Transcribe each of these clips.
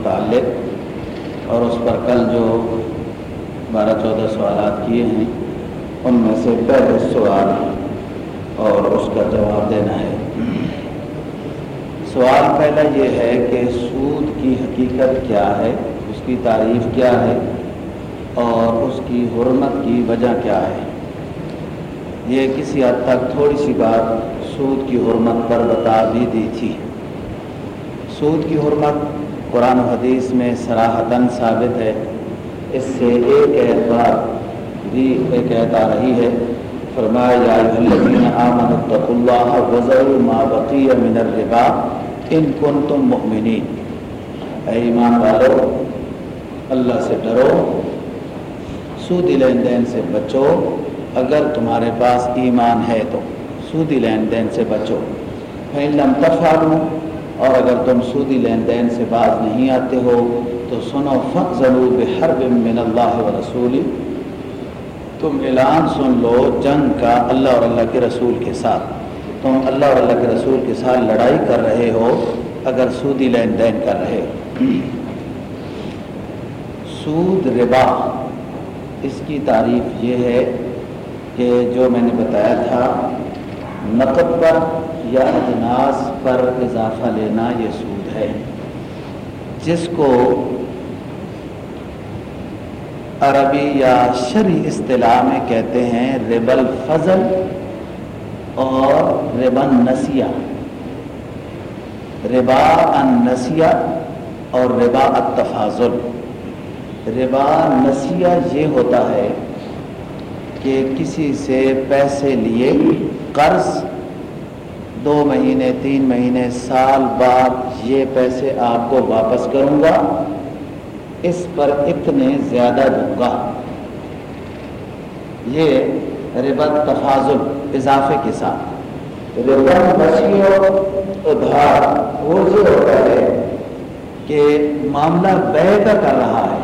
متعلق اور اس پر کل جو بارہ چودہ سوالات کیے ہیں، ان میں سے پہلے سوال اور اس کا جواب دینا ہے۔ سوال پہلا یہ ہے کہ سود کی حقیقت کیا ہے، اس کی تعریف کیا ہے اور اس کی حرمت کی وجہ کیا ہے۔ یہ کسی حد تک تھوڑی سی بات سود کی حرمت پر بتا بھی دی تھی۔ سود کی حرمت قرآن و حدیث میں سراہتاً ثابت ہے۔ اس سے ایک اعتبار بھی ایک عید آ رہی ہے، فرمایا آمن اللہ وزر ما بقی من الربا ان کن تم مؤمنین۔ اے ایمان والو اللہ سے ڈرو، سودی لین دین سے بچو۔ اگر تمہارے پاس ایمان ہے تو سودی لین دین سے بچو۔ لم تفعلوا اور اگر تم سودی لین دین سے باز نہیں آتے ہو، تو سنو، فق ضرور حرب من اللہ و رسول تم اعلان سن لو جنگ کا اللہ اور اللہ کے رسول کے ساتھ۔ تم اللہ اور اللہ کے رسول کے ساتھ لڑائی کر رہے ہو، اگر سودی لین دین کر رہے۔ ہو سود ربا۔ اس کی تعریف یہ ہے کہ جو میں نے بتایا تھا، نقد پر یا اجناس پر اضافہ لینا یہ سود ہے۔ جس کو عربی یا شرعی اصطلاح میں کہتے ہیں ریبل فضل اور ریبن نسیہ ربا ان نسیہ اور ربا التفاضل۔ ربا نسیہ یہ ہوتا ہے کہ کسی سے پیسے لیے قرض دو مہینے تین مہینے سال بعد یہ پیسے آپ کو واپس کروں گا۔ اس پر اتنے زیادہ دوں گا۔ یہ ربت تفاضل اضافے کے ساتھ۔ ادھار وہ یہ ہوتا ہے کہ معاملہ بے کا کر رہا ہے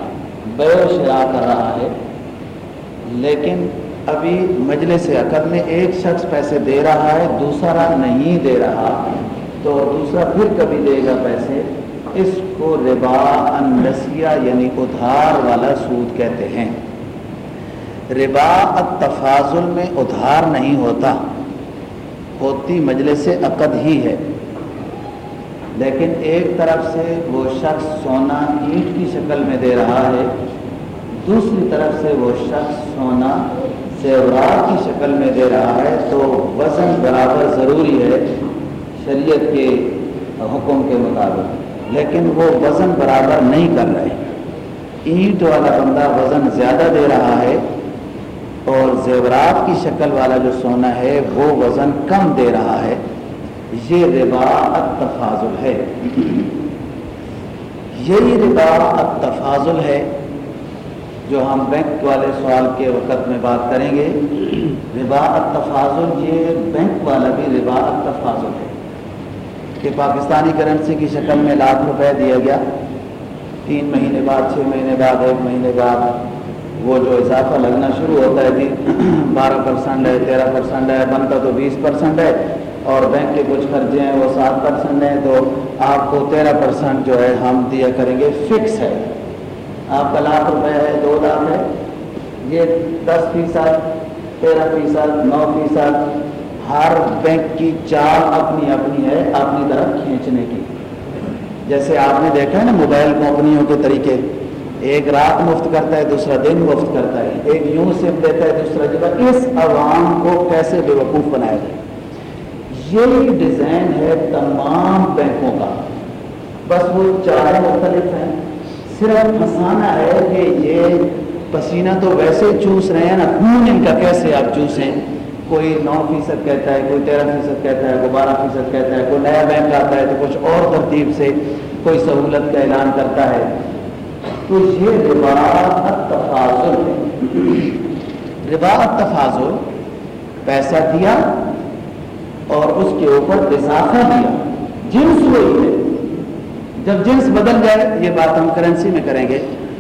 بے و شرا کر رہا ہے لیکن ابھی مجلس عقد میں ایک شخص پیسے دے رہا ہے، دوسرا نہیں دے رہا، تو دوسرا پھر کبھی دے گا پیسے؟ اس کو ربا انسیہ یعنی ادھار والا سود کہتے ہیں۔ ربا التفاضل میں ادھار نہیں ہوتا، ہوتی مجلس عقد ہی ہے۔ لیکن ایک طرف سے وہ شخص سونا اینٹ کی شکل میں دے رہا ہے، دوسری طرف سے وہ شخص سونا زیورات کی شکل میں دے رہا ہے، تو وزن برابر ضروری ہے شریعت کے حکم کے مطابق۔ لیکن وہ وزن برابر نہیں کر رہے۔ اینٹ والا بندہ وزن زیادہ دے رہا ہے اور زیورات کی شکل والا جو سونا ہے، وہ وزن کم دے رہا ہے۔ یہ ربا التفاضل ہے۔ یہی ربا التفاضل ہے۔ جو ہم بینک والے سوال کے وقت میں بات کریں گے، ربا التفاضل یہ بینک والا بھی ربا التفاضل ہے کہ پاکستانی کرنسی کی شکل میں لاکھ روپے دیا گیا۔ تین مہینے بعد، چھ مہینے بعد، ایک مہینے بعد وہ جو اضافہ لگنا شروع ہوتا ہے جی بارہ پرسنٹ ہے، تیرہ پرسنٹ ہے، بنتا تو بیس پرسنٹ ہے اور بینک کے کچھ خرچے ہیں وہ سات پرسنٹ ہیں۔ تو آپ کو تیرہ پرسنٹ جو ہے ہم دیا کریں گے، فکس ہے۔ آپ کا لاکھ روپے ہے، دو لاکھ ہے۔ یہ دس فیصد، تیرہ فیصد، نو فیصد ہر بینک کی چال اپنی اپنی ہے اپنی طرف کھینچنے کی۔ جیسے آپ نے دیکھا ہے نا، موبائل کمپنیوں کے طریقے۔ ایک رات مفت کرتا ہے، دوسرا دن مفت کرتا ہے۔ ایک یوں سم دیتا ہے، دوسرا جگہ اس عوام کو کیسے بے وقوف بنایا جائے؟ یہی ڈیزائن ہے تمام بینکوں کا۔ بس وہ چار مختلف ہیں۔ صرف پھنسانا ہے کہ یہ پسینہ تو ویسے چوس رہے ہیں نا، خون ان کا کیسے آپ چوسیں؟ کوئی نو فیصد کہتا ہے، کوئی تیرہ فیصد کہتا ہے، کوئی بارہ فیصد کہتا ہے، کوئی نیا بینک آتا ہے تو کچھ اور ترتیب سے کوئی سہولت کا اعلان کرتا ہے۔ تو یہ رباعت تفاضل رباعت تفاضل پیسہ دیا اور اس کے اوپر اضافہ دیا۔ جنس وہی ہے۔ جب جنس بدل جائے، یہ بات ہم کرنسی میں کریں گے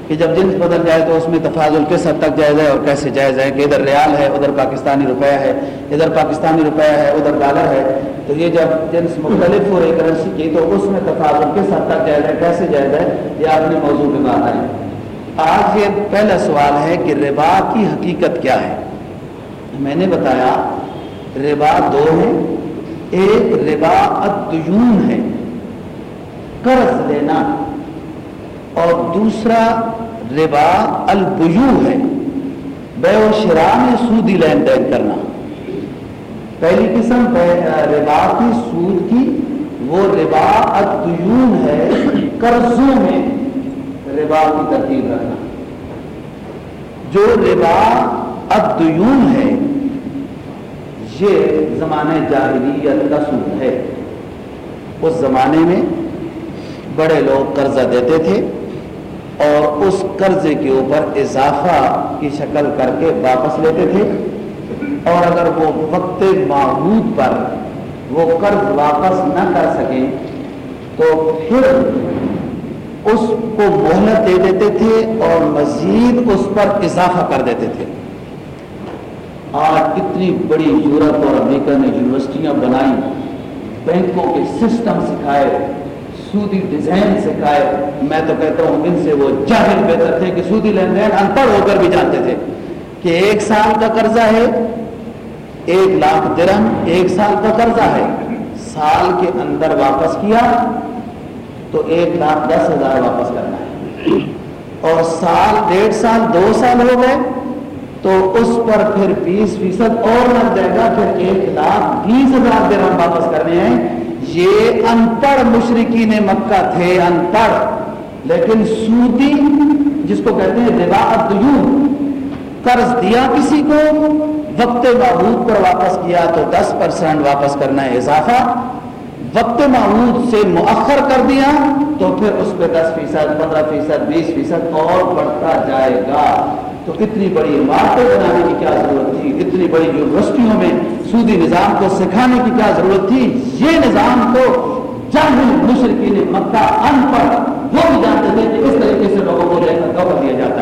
کہ جب جنس بدل جائے تو اس میں تفاضل کس حد تک جائز ہے اور کیسے جائز ہے کہ ادھر ریال ہے، ادھر پاکستانی روپیہ ہے، ادھر پاکستانی روپیہ ہے، ادھر ڈالر ہے۔ تو یہ جب جنس مختلف ہو رہی کرنسی کی تو اس میں تفاضل کس حد تک جائز ہے، کیسے جائز ہے، یہ اپنے موضوع میں بات آئی۔ آج یہ پہلا سوال ہے کہ ربا کی حقیقت کیا ہے؟ میں نے بتایا، ربا دو ہیں، ایک ربا الدیون ہے۔ قرض لینا۔ اور دوسرا ربا البیو ہے۔ بے و شرا میں سودی لین دین کرنا۔ پہلی قسم ربا کی سود کی، وہ ربا الدیون ہے قرضوں میں۔ ربا کی ترتیب رکھنا۔ جو ربا الدیون ہے، یہ زمانے جاہلیت کا سود ہے۔ اس زمانے میں بڑے لوگ قرضہ دیتے تھے اور اس قرضے کے اوپر اضافہ کی شکل کر کے واپس لیتے تھے اور اگر وہ وقت معبود پر وہ قرض واپس نہ کر سکیں تو پھر اس کو مہلت دے دیتے تھے اور مزید اس پر اضافہ کر دیتے تھے۔ آج اتنی بڑی یورپ اور امریکہ نے یونیورسٹیاں بنائی، بینکوں کے سسٹم سکھائے سودی ڈیزائن سکھائے میں تو کہتا ہوں ان سے وہ جاہل بہتر تھے کہ سودی لین دین ان پڑھ ہو کر بھی جانتے تھے کہ ایک سال کا قرضہ ہے، ایک لاکھ درم ایک سال کا قرضہ ہے۔ سال کے اندر واپس کیا تو ایک لاکھ دس ہزار واپس کرنا ہے۔ اور سال، ڈیڑھ سال، دو سال ہو گئے تو اس پر پھر بیس فیصد اور لگ جائے گا پھر ایک لاکھ بیس ہزار درم واپس کرنے ہیں۔ یہ ان پڑھ مشرقین مکہ تھے ان پڑھ لیکن سودی جس کو کہتے ہیں ربا قرض دیا کسی کو، وقت معبود پر واپس کیا تو دس پرسنٹ واپس کرنا ہے اضافہ۔ وقت معبود سے مؤخر کر دیا تو پھر اس پہ دس فیصد، پندرہ فیصد، بیس فیصد اور بڑھتا جائے گا۔ تو اتنی بڑی عمارتیں بنانے کی کیا ضرورت تھی؟ اتنی بڑی یونیورسٹیوں میں سودی نظام کو سکھانے کی کیا ضرورت تھی؟ یہ نظام کو جاہل مشرقین مکہ ان پڑھ وہ بھی جانتے تھے کہ اس طریقے سے لوگوں کو لے کر دیا جاتا ہے۔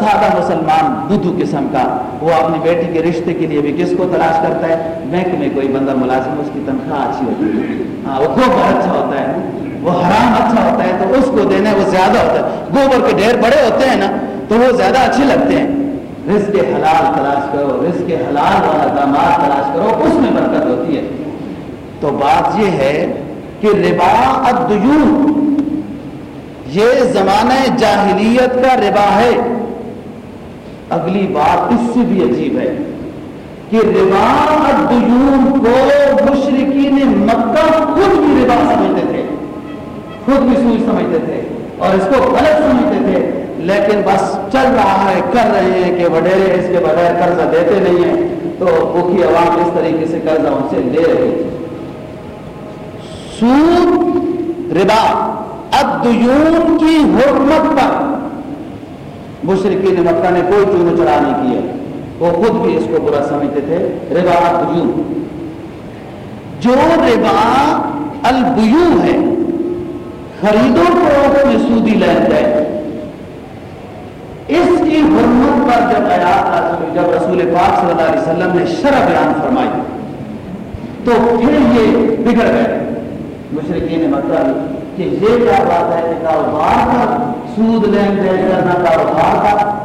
سادہ مسلمان بدھو قسم کا، وہ اپنی بیٹی کے رشتے کے لیے بھی کس کو تلاش کرتا ہے؟ بینک میں کوئی بندہ ملازم اس کی تنخواہ اچھی ہوتی ہے۔ ہاں وہ خوب اچھا ہوتا ہے وہ حرام اچھا ہوتا ہے تو اس کو دینا وہ زیادہ ہوتا ہے۔ گوبر کے ڈھیر بڑے ہوتے ہیں نا، تو وہ زیادہ اچھے لگتے ہیں۔ رزق حلال تلاش کرو، رزق حلال والا داماد تلاش کرو، اس میں برکت ہوتی ہے۔ تو بات یہ ہے کہ ربا الدیون، یہ زمانہ جاہلیت کا ربا ہے۔ اگلی بات اس سے بھی عجیب ہے کہ ربا الدیون کو مشرقین مکہ خود بھی ربا سمجھتے تھے، خود بھی سوچ سمجھتے تھے اور اس کو غلط سمجھتے تھے، لیکن بس چل رہا ہے، کر رہے ہیں کہ وڈیرے اس کے بغیر قرضہ دیتے نہیں ہیں۔ تو بھوکی عوام اس طریقے سے قرضہ ان سے لے رہی تھی۔ سود، ربا ادیون کی حکمت پر مشرقین مکہ نے کوئی چون چڑا نہیں کیا۔ وہ خود بھی اس کو برا سمجھتے تھے۔ ربا ادیون جو ربا البیو ہے خریدو فروخت میں سودی لین دین اس کی حرمت پر جب آیات جب رسول پاک صلی اللہ علیہ وسلم نے شرح بیان فرمائی، تو پھر یہ بگڑ گئے۔ مشرقین مطلب کہ یہ کیا بات ہے کہ کاروبار کا سود لین دین کرنا کاروبار کا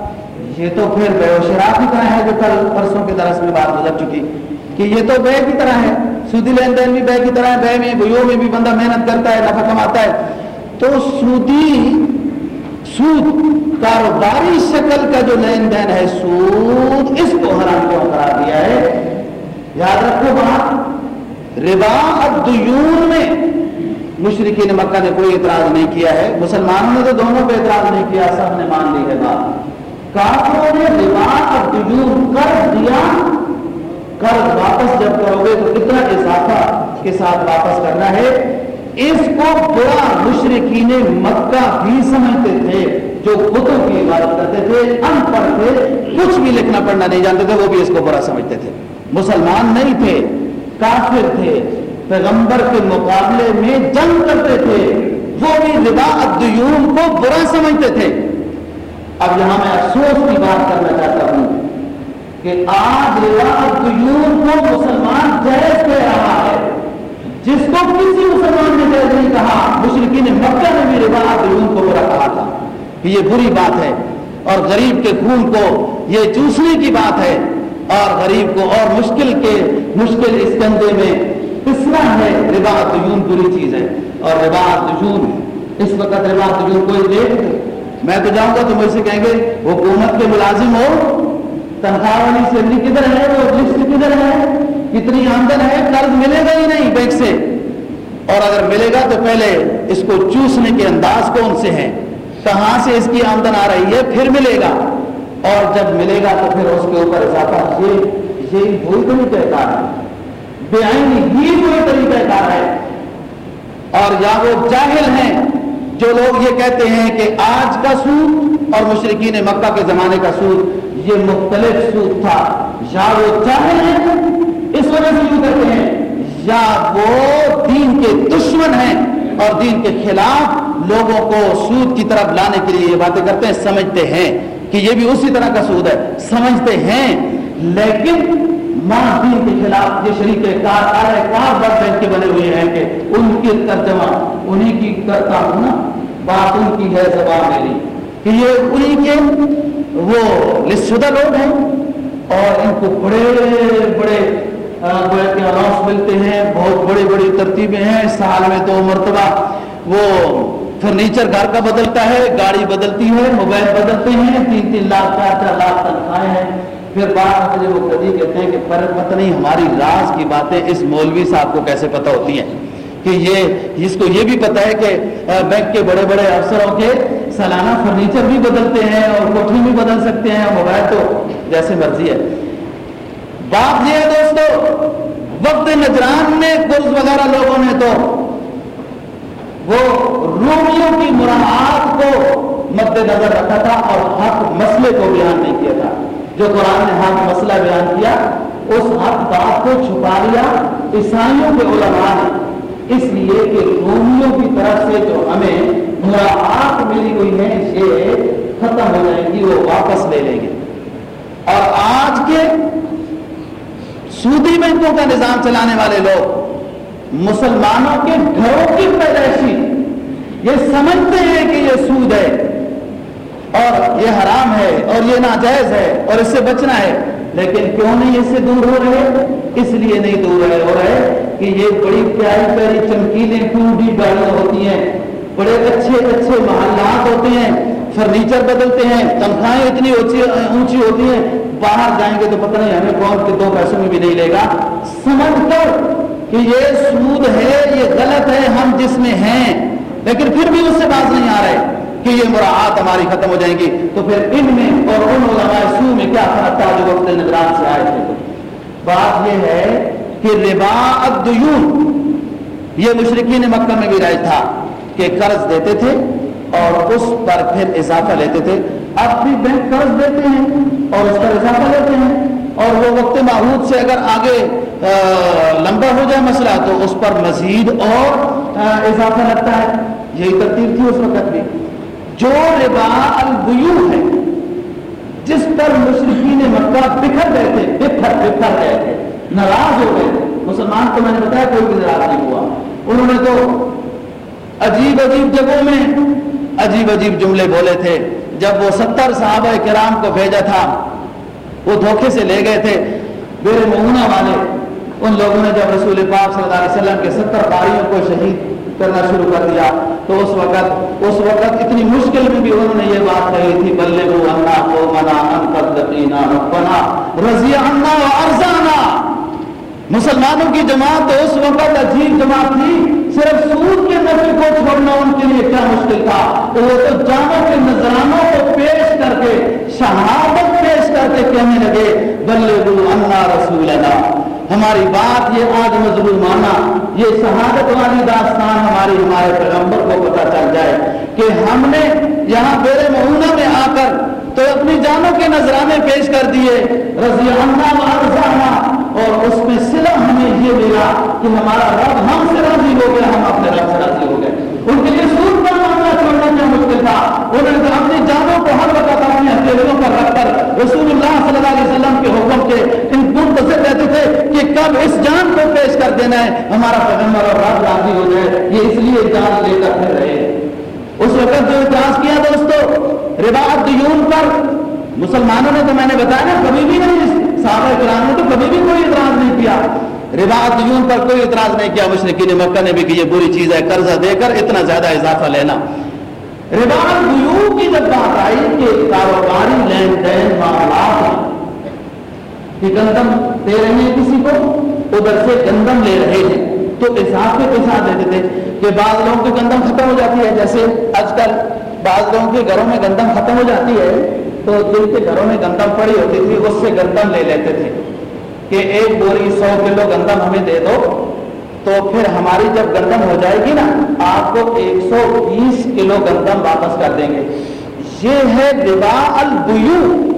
یہ تو پھر بے و شراب کی طرح ہے جو کل پرسوں کے درس میں بات گزر چکی۔ کہ یہ تو بے کی طرح ہے۔ سودی لین دین بھی بے کی طرح ہے، بے میں بھائیوں میں بھی بندہ محنت کرتا ہے، نفع کماتا ہے۔ تو سودی، سود کاروباری شکل کا جو لین دین ہے، سود اس کو حرام کیوں کرا دیا ہے۔ یاد رکھو بات، ربا الدیون میں مشرقین مکہ نے کوئی اعتراض نہیں کیا ہے، مسلمانوں نے تو دونوں پہ اعتراض نہیں کیا، سب نے مان لی ہے بات۔ کافروں نے ربا الدیون کر دیا۔ قرض واپس جب کرو گے تو کتنا اضافہ کے ساتھ واپس کرنا ہے۔ اس کو بڑا مشرقین مکہ بھی سمجھتے تھے، جو بتوں کی عبادت کرتے تھے، ان پڑھ تھے کچھ بھی لکھنا پڑھنا نہیں جانتے تھے، وہ بھی اس کو برا سمجھتے تھے۔ مسلمان نہیں تھے، کافر تھے۔ پیغمبر کے مقابلے میں جنگ کرتے تھے، وہ بھی ربا الدیون کو برا سمجھتے تھے۔ اب یہاں میں افسوس کی بات کرنا چاہتا ہوں کہ آج ربا الدیون کو مسلمان جائز کہہ رہا ہے۔ جس کو کسی مسلمان نے جائز نہیں کہا مشرقین مکہ نے بھی ربا الدیون کو برا کہا تھا۔ کہ یہ بری بات ہے۔ اور غریب کے خون کو یہ چوسنے کی بات ہے۔ اور غریب کو اور مشکل کے مشکل اس کندھے میں پسنا ہے، ربا دجون بری چیز ہے اور ربا دجون اس وقت ربا دجون کوئی دیکھ میں تو جاؤں گا تو مجھ سے کہیں گے، حکومت کے ملازم ہو، تنخواہ والی سیلری کدھر ہے، وہ لسٹ کدھر ہے، کتنی آمدن ہے، قرض ملے گا ہی نہیں بینک سے؟ اور اگر ملے گا تو پہلے اس کو چوسنے کے انداز کون سے ہیں؟ کہاں سے اس کی آمدن آ رہی ہے؟ پھر ملے گا۔ اور جب ملے گا تو پھر اس کے اوپر اضافہ، یہ یہ وہی طریقہ کار ہے بے آئینی ہی وہی طریقہ کار ہے۔ اور یا وہ جاہل ہیں جو لوگ یہ کہتے ہیں کہ آج کا سود اور مشرقین مکہ کے زمانے کا سود، یہ مختلف سود تھا۔ یا وہ جاہل ہیں، اس وجہ سے یوں کہتے ہیں، یا وہ دین کے دشمن ہیں اور دین کے خلاف لوگوں کو سود کی طرف لانے کے لیے یہ باتیں کرتے ہیں، سمجھتے ہیں کہ یہ بھی اسی طرح کا سود ہے، سمجھتے ہیں۔ لیکن ماں دین کے خلاف یہ شریک کار ارے کار بڑھ بینک کے بنے ہوئے ہیں کہ ان کی ترجمہ انہیں کی کرتا ہوں نا بات ان کی ہے زبان میری۔ کہ یہ انہیں کے، وہ لسدہ لوگ ہیں اور ان کو بڑے بڑے الاؤنس ملتے ہیں، بہت بڑی بڑی ترتیبیں ہیں۔ سال میں تو مرتبہ وہ فرنیچر گھر کا بدلتا ہے، گاڑی بدلتی ہے، موبائل بدلتے ہیں، تین تین لاکھ، چار چار لاکھ تنخواہیں ہیں۔ پھر بات مجھے وہ کبھی کہتے ہیں کہ پر پتہ نہیں ہماری راز کی باتیں اس مولوی صاحب کو کیسے پتہ ہوتی ہیں؟ کہ یہ اس کو یہ بھی پتہ ہے کہ بینک کے بڑے بڑے افسروں کے سالانہ فرنیچر بھی بدلتے ہیں اور کوٹھی بھی بدل سکتے ہیں، موبائل تو جیسے مرضی ہے۔ بات یہ ہے دوستو، وقت نجران میں قرض وغیرہ لوگوں نے تو وہ رومیوں کی مراحت کو مد نظر رکھا تھا اور حق مسئلے کو بیان نہیں کیا تھا۔ جو قرآن نے حق مسئلہ بیان کیا، اس حق بات کو چھپا لیا عیسائیوں کے علماء نے۔ اس لیے کہ رومیوں کی طرف سے جو ہمیں مراحت ملی ہوئی ہے، یہ ختم ہو جائے گی، وہ واپس لے لیں گے۔ اور آج کے سودی بینکوں کا نظام چلانے والے لوگ، مسلمانوں کے گھروں کی پیدائشی، یہ سمجھتے ہیں کہ یہ سود ہے۔ اور یہ حرام ہے اور یہ ناجائز ہے اور اس سے بچنا ہے۔ لیکن کیوں نہیں اس سے دور ہو رہے؟ اس لیے نہیں دور رہے، ہو رہے کہ یہ بڑی پیاری پیاری چمکیلیں ٹوڈی گاڑیاں ہوتی ہیں۔ بڑے اچھے اچھے محلات ہوتے ہیں، فرنیچر بدلتے ہیں، تنخواہیں اتنی اونچی ہوتی ہیں۔ باہر جائیں گے تو پتہ نہیں ہمیں کون کے دو پیسوں میں بھی نہیں لے گا۔ سمجھ کر کہ یہ سود ہے، یہ غلط ہے، ہم جس میں ہیں۔ لیکن پھر بھی اس سے باز نہیں آ رہے۔ کہ یہ مراعات ہماری ختم ہو جائیں گی۔ تو پھر ان میں اور ان علماء سو میں کیا فرق تھا جو وقت نگران سے آئے تھے؟ بات یہ ہے کہ ربا الدیون، یہ مشرقین مکہ میں بھی رائج تھا کہ قرض دیتے تھے اور اس پر پھر اضافہ لیتے تھے۔ اب بھی بینک قرض دیتے ہیں اور اس پر اضافہ لیتے ہیں اور وہ وقت معہود سے اگر آگے لمبا ہو جائے مسئلہ تو اس پر مزید اور اضافہ لگتا ہے۔ یہی ترتیب تھی اس وقت بھی۔ جو ربا البیو ہے، جس پر مشرقین مکہ بکھر گئے تھے، بکھر بکھر گئے تھے، ناراض ہو گئے۔ تھے مسلمان کو میں نے بتایا کوئی بھی ناراض نہیں ہوا۔ انہوں نے تو عجیب عجیب جگہوں میں عجیب عجیب جملے بولے تھے۔ جب وہ ستر صحابہ کرام کو بھیجا تھا، وہ دھوکے سے لے گئے تھے۔ میرے مہونہ والے ان لوگوں نے جب رسول پاک صلی اللہ علیہ وسلم کے ستر باریوں کو شہید کرنا شروع کر دیا، تو اس وقت اس وقت اتنی مشکل میں بھی انہوں نے یہ بات کہی تھی بلے وہ انا کو منا ان پر دقینا ربنا، رضی انا و ارزانا مسلمانوں کی جماعت تو اس وقت عجیب جماعت تھی، صرف سود کے نفی کو چھوڑنا ان کے لیے کیا مشکل تھا؟ وہ تو جانوں کے نذرانوں کو پیش کر کے، شہادت پیش کر کے کہنے لگے بلے وہ انا رسول اللہ ہماری بات یہ آج مضمون مانا یہ شہادت والی داستان ہماری، ہمارے پیغمبر کو پتا چل جائے کہ ہم نے یہاں بیر مہونہ میں آ کر تو اپنی جانوں کے نظرانے پیش کر دیے، رضی اللہ عنہ اور اس میں صلح ہمیں یہ ملا کہ ہمارا رب ہم سے راضی ہو گیا، ہم اپنے رب سے راضی ہو گئے۔ ان کے لیے سود پر معاملہ چھوڑنا کیا مشکل تھا؟ انہوں نے اپنی جانوں کو ہر وقت اپنے ہتھیلیوں پر رکھ کر رسول اللہ صلی اللہ علیہ وسلم کے حکم کے کب اس جان کو پیش کر دینا ہے، ہمارا پیغمبر اور رب راضی ہو جائے، یہ اس لیے اجاز لے کر پھر رہے اس وقت جو اعتراض کیا دوستو رباط دیون پر، مسلمانوں نے تو میں نے بتایا نا، کبھی بھی نہیں، صحابہ کرام نے تو کبھی بھی کوئی اعتراض نہیں کیا۔ رباط دیون پر کوئی اعتراض نہیں کیا مشرقین مکہ نے بھی کہ یہ بری چیز ہے، قرضہ دے کر اتنا زیادہ اضافہ لینا۔ رباط دیون کی جب بات آئی کہ کاروباری لین دین معاملات کہ گندم دے رہے ہیں کسی کو؟ ادھر سے گندم لے رہے ہیں۔ تو اضافے کے ساتھ دیتے تھے کہ بعض لوگوں کی گندم ختم ہو جاتی ہے۔ جیسے آج کل بعض لوگوں کے گھروں میں گندم ختم ہو جاتی ہے، تو جن کے گھروں میں گندم پڑی ہوتی تھی، اس سے گندم لے لیتے تھے کہ ایک بوری سو کلو گندم ہمیں دے دو۔ تو پھر ہماری جب گندم ہو جائے گی نا، آپ کو ایک سو بیس کلو گندم واپس کر دیں گے۔ یہ ہے ربا البیو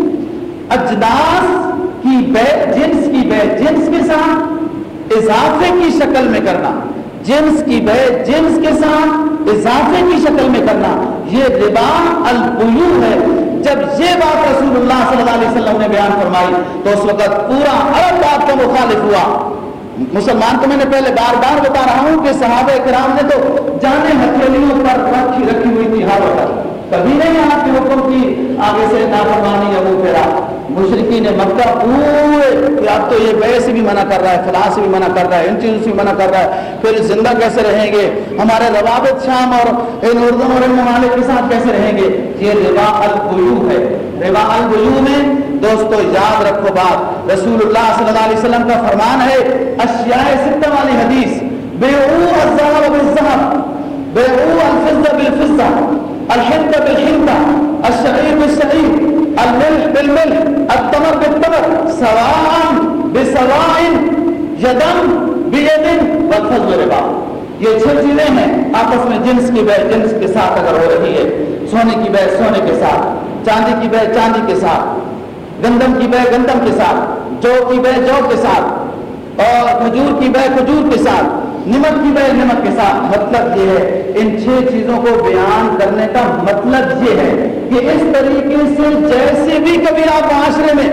اجداس کی بے جنس کی بے جنس کے ساتھ اضافے کی شکل میں کرنا، جنس کی بے جنس کے ساتھ اضافے کی شکل میں کرنا۔ یہ ربا البیو ہے۔ جب یہ بات رسول اللہ صلی اللہ علیہ وسلم نے بیان فرمائی، تو اس وقت پورا عرب بات کا مخالف ہوا۔ مسلمان تو میں نے پہلے بار بار بتا رہا ہوں کہ صحابہ کرام نے تو جانے ہتھیلیوں پر رکھی رکھی ہوئی تھی ہر وقت۔ کبھی نہیں آپ کے حکم کی، آگے سے نافرمانی یا وہ پھیرا مشرقی نے مکہ پورے کہ اب تو یہ بے سے بھی منع کر رہا ہے فلاں سے بھی منع کر رہا ہے، ان چیزوں سے بھی منع کر رہا ہے۔ پھر زندہ کیسے رہیں گے؟ ہمارے روابط شام اور ان اردن اور ان ممالک کے ساتھ کیسے رہیں گے؟ یہ روا الگیو ہے۔ روا الگیو میں دوستو، یاد رکھو بات۔ رسول اللہ صلی اللہ علیہ وسلم کا فرمان ہے، اشیاء ستہ والی حدیث، بیعو الزہر بالزہر، بیعو الفزہ بالفزہ الحنطة بالحنطة الشعير بالشعير الملح بالملح التمر بالتمر سواء بسواء يدم بيد والفضل ربا. یہ چھ چیزیں ہیں آپس میں، جنس کی بے، جنس کے ساتھ اگر ہو رہی ہے، سونے کی بے، سونے کے ساتھ، چاندی کی بے، چاندی کے ساتھ، گندم کی بے، گندم کے ساتھ، جو کی بے، جو کے ساتھ، اور کھجور کی بے، کھجور کے ساتھ نمک کی بے نمک کے ساتھ مطلب یہ ہے، ان چھ چیزوں کو بیان کرنے کا مطلب یہ ہے کہ اس طریقے سے جیسے بھی کبھی آپ معاشرے میں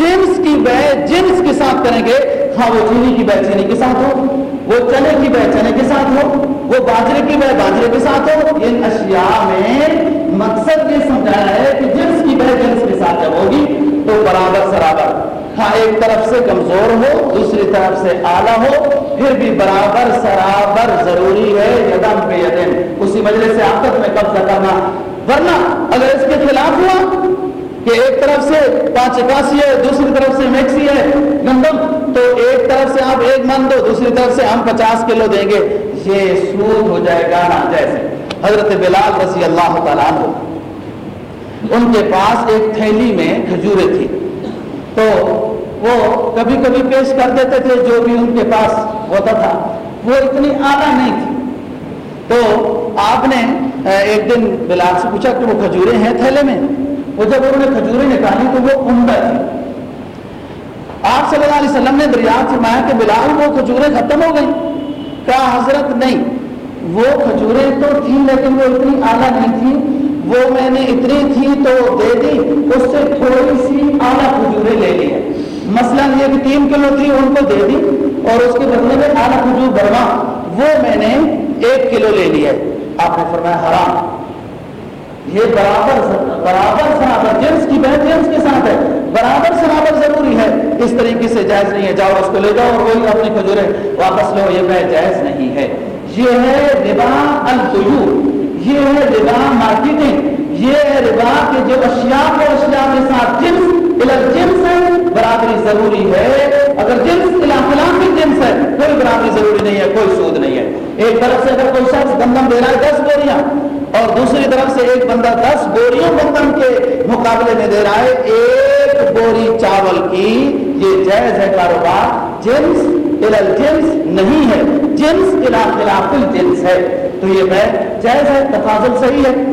جنس کی بے جنس کے ساتھ کریں گے ہاں وہ چینی کی بے چینی کے ساتھ ہو، وہ چنے کی بے چنے کے ساتھ ہو، وہ باجرے کی بے باجرے کے ساتھ ہو، ان اشیاء میں مقصد یہ سمجھایا ہے کہ جنس کی بے جنس کے ساتھ جب ہوگی تو برابر سرابر ایک طرف سے کمزور ہو، دوسری طرف سے اعلیٰ ہو، پھر بھی برابر، سرابر ضروری ہے یدم پہ یدن اسی مجلس سے آفت میں قبضہ کرنا۔ ورنہ اگر اس کے خلاف ہوا کہ ایک طرف سے پانچ اکاسی ہے، دوسری طرف سے میکسی ہے گندم تو ایک طرف سے آپ ایک من دو، دوسری طرف سے ہم پچاس کلو دیں گے۔ یہ سود ہو جائے گا نا، جیسے۔ حضرت بلال رضی اللہ تعالیٰ عنہ۔ ان کے پاس ایک تھیلی میں کھجورے تھی تو وہ کبھی کبھی پیش کر دیتے تھے جو بھی ان کے پاس ہوتا تھا۔ وہ اتنی اعلیٰ نہیں تھی۔ تو آپ نے ایک دن بلال سے پوچھا کہ وہ کھجورے ہیں تھیلے میں؟ وہ جب انہوں نے کھجورے نکالی تو وہ عمدہ تھی۔ آپ صلی اللہ علیہ وسلم نے دریافت فرمایا کہ بلال وہ کھجورے ختم ہو گئی کہا، حضرت نہیں، وہ کھجورے تو تھیں لیکن وہ اتنی اعلیٰ نہیں تھی وہ میں نے اتنی تھی تو دے دی، اس سے تھوڑی سی اعلیٰ کھجورے لے لی۔ مثلا یہ کہ تین کلو تھی، ان کو دے دی اور اس کے بدلے میں اعلیٰ کھجور برما، وہ میں نے ایک کلو لے لی ہے۔ آپ نے فرمایا حرام۔ یہ برابر برابر سرابر جنس کی بہت جنس کے ساتھ ہے۔ برابر سرابر ضروری ہے۔ اس طریقے سے جائز نہیں ہے۔ جاؤ اس کو لے جاؤ اور وہی اپنی کھجورے واپس لو، یہ بہت جائز نہیں ہے۔ یہ ہے ربا الطیور یہ ہے ربا مارکیٹنگ یہ ہے ربا کے جو اشیاء کو اشیاء کے ساتھ جنس جنس ہے، برابری ضروری ہے۔ اگر جنس خلاف جنس ہے، کوئی برابری ضروری نہیں ہے، کوئی سود نہیں ہے۔ ایک طرف سے اگر کوئی شخص گندم دے رہا ہے دس بوریاں اور دوسری طرف سے ایک بندہ دس بوریوں گندم کے مقابلے میں دے رہا ہے، ایک بوری چاول کی یہ جائز ہے کاروبار۔ جنس جنس نہیں ہے۔ جنس خلاف جنس ہے۔ تو یہ بے جائز ہے تفاضل صحیح ہے۔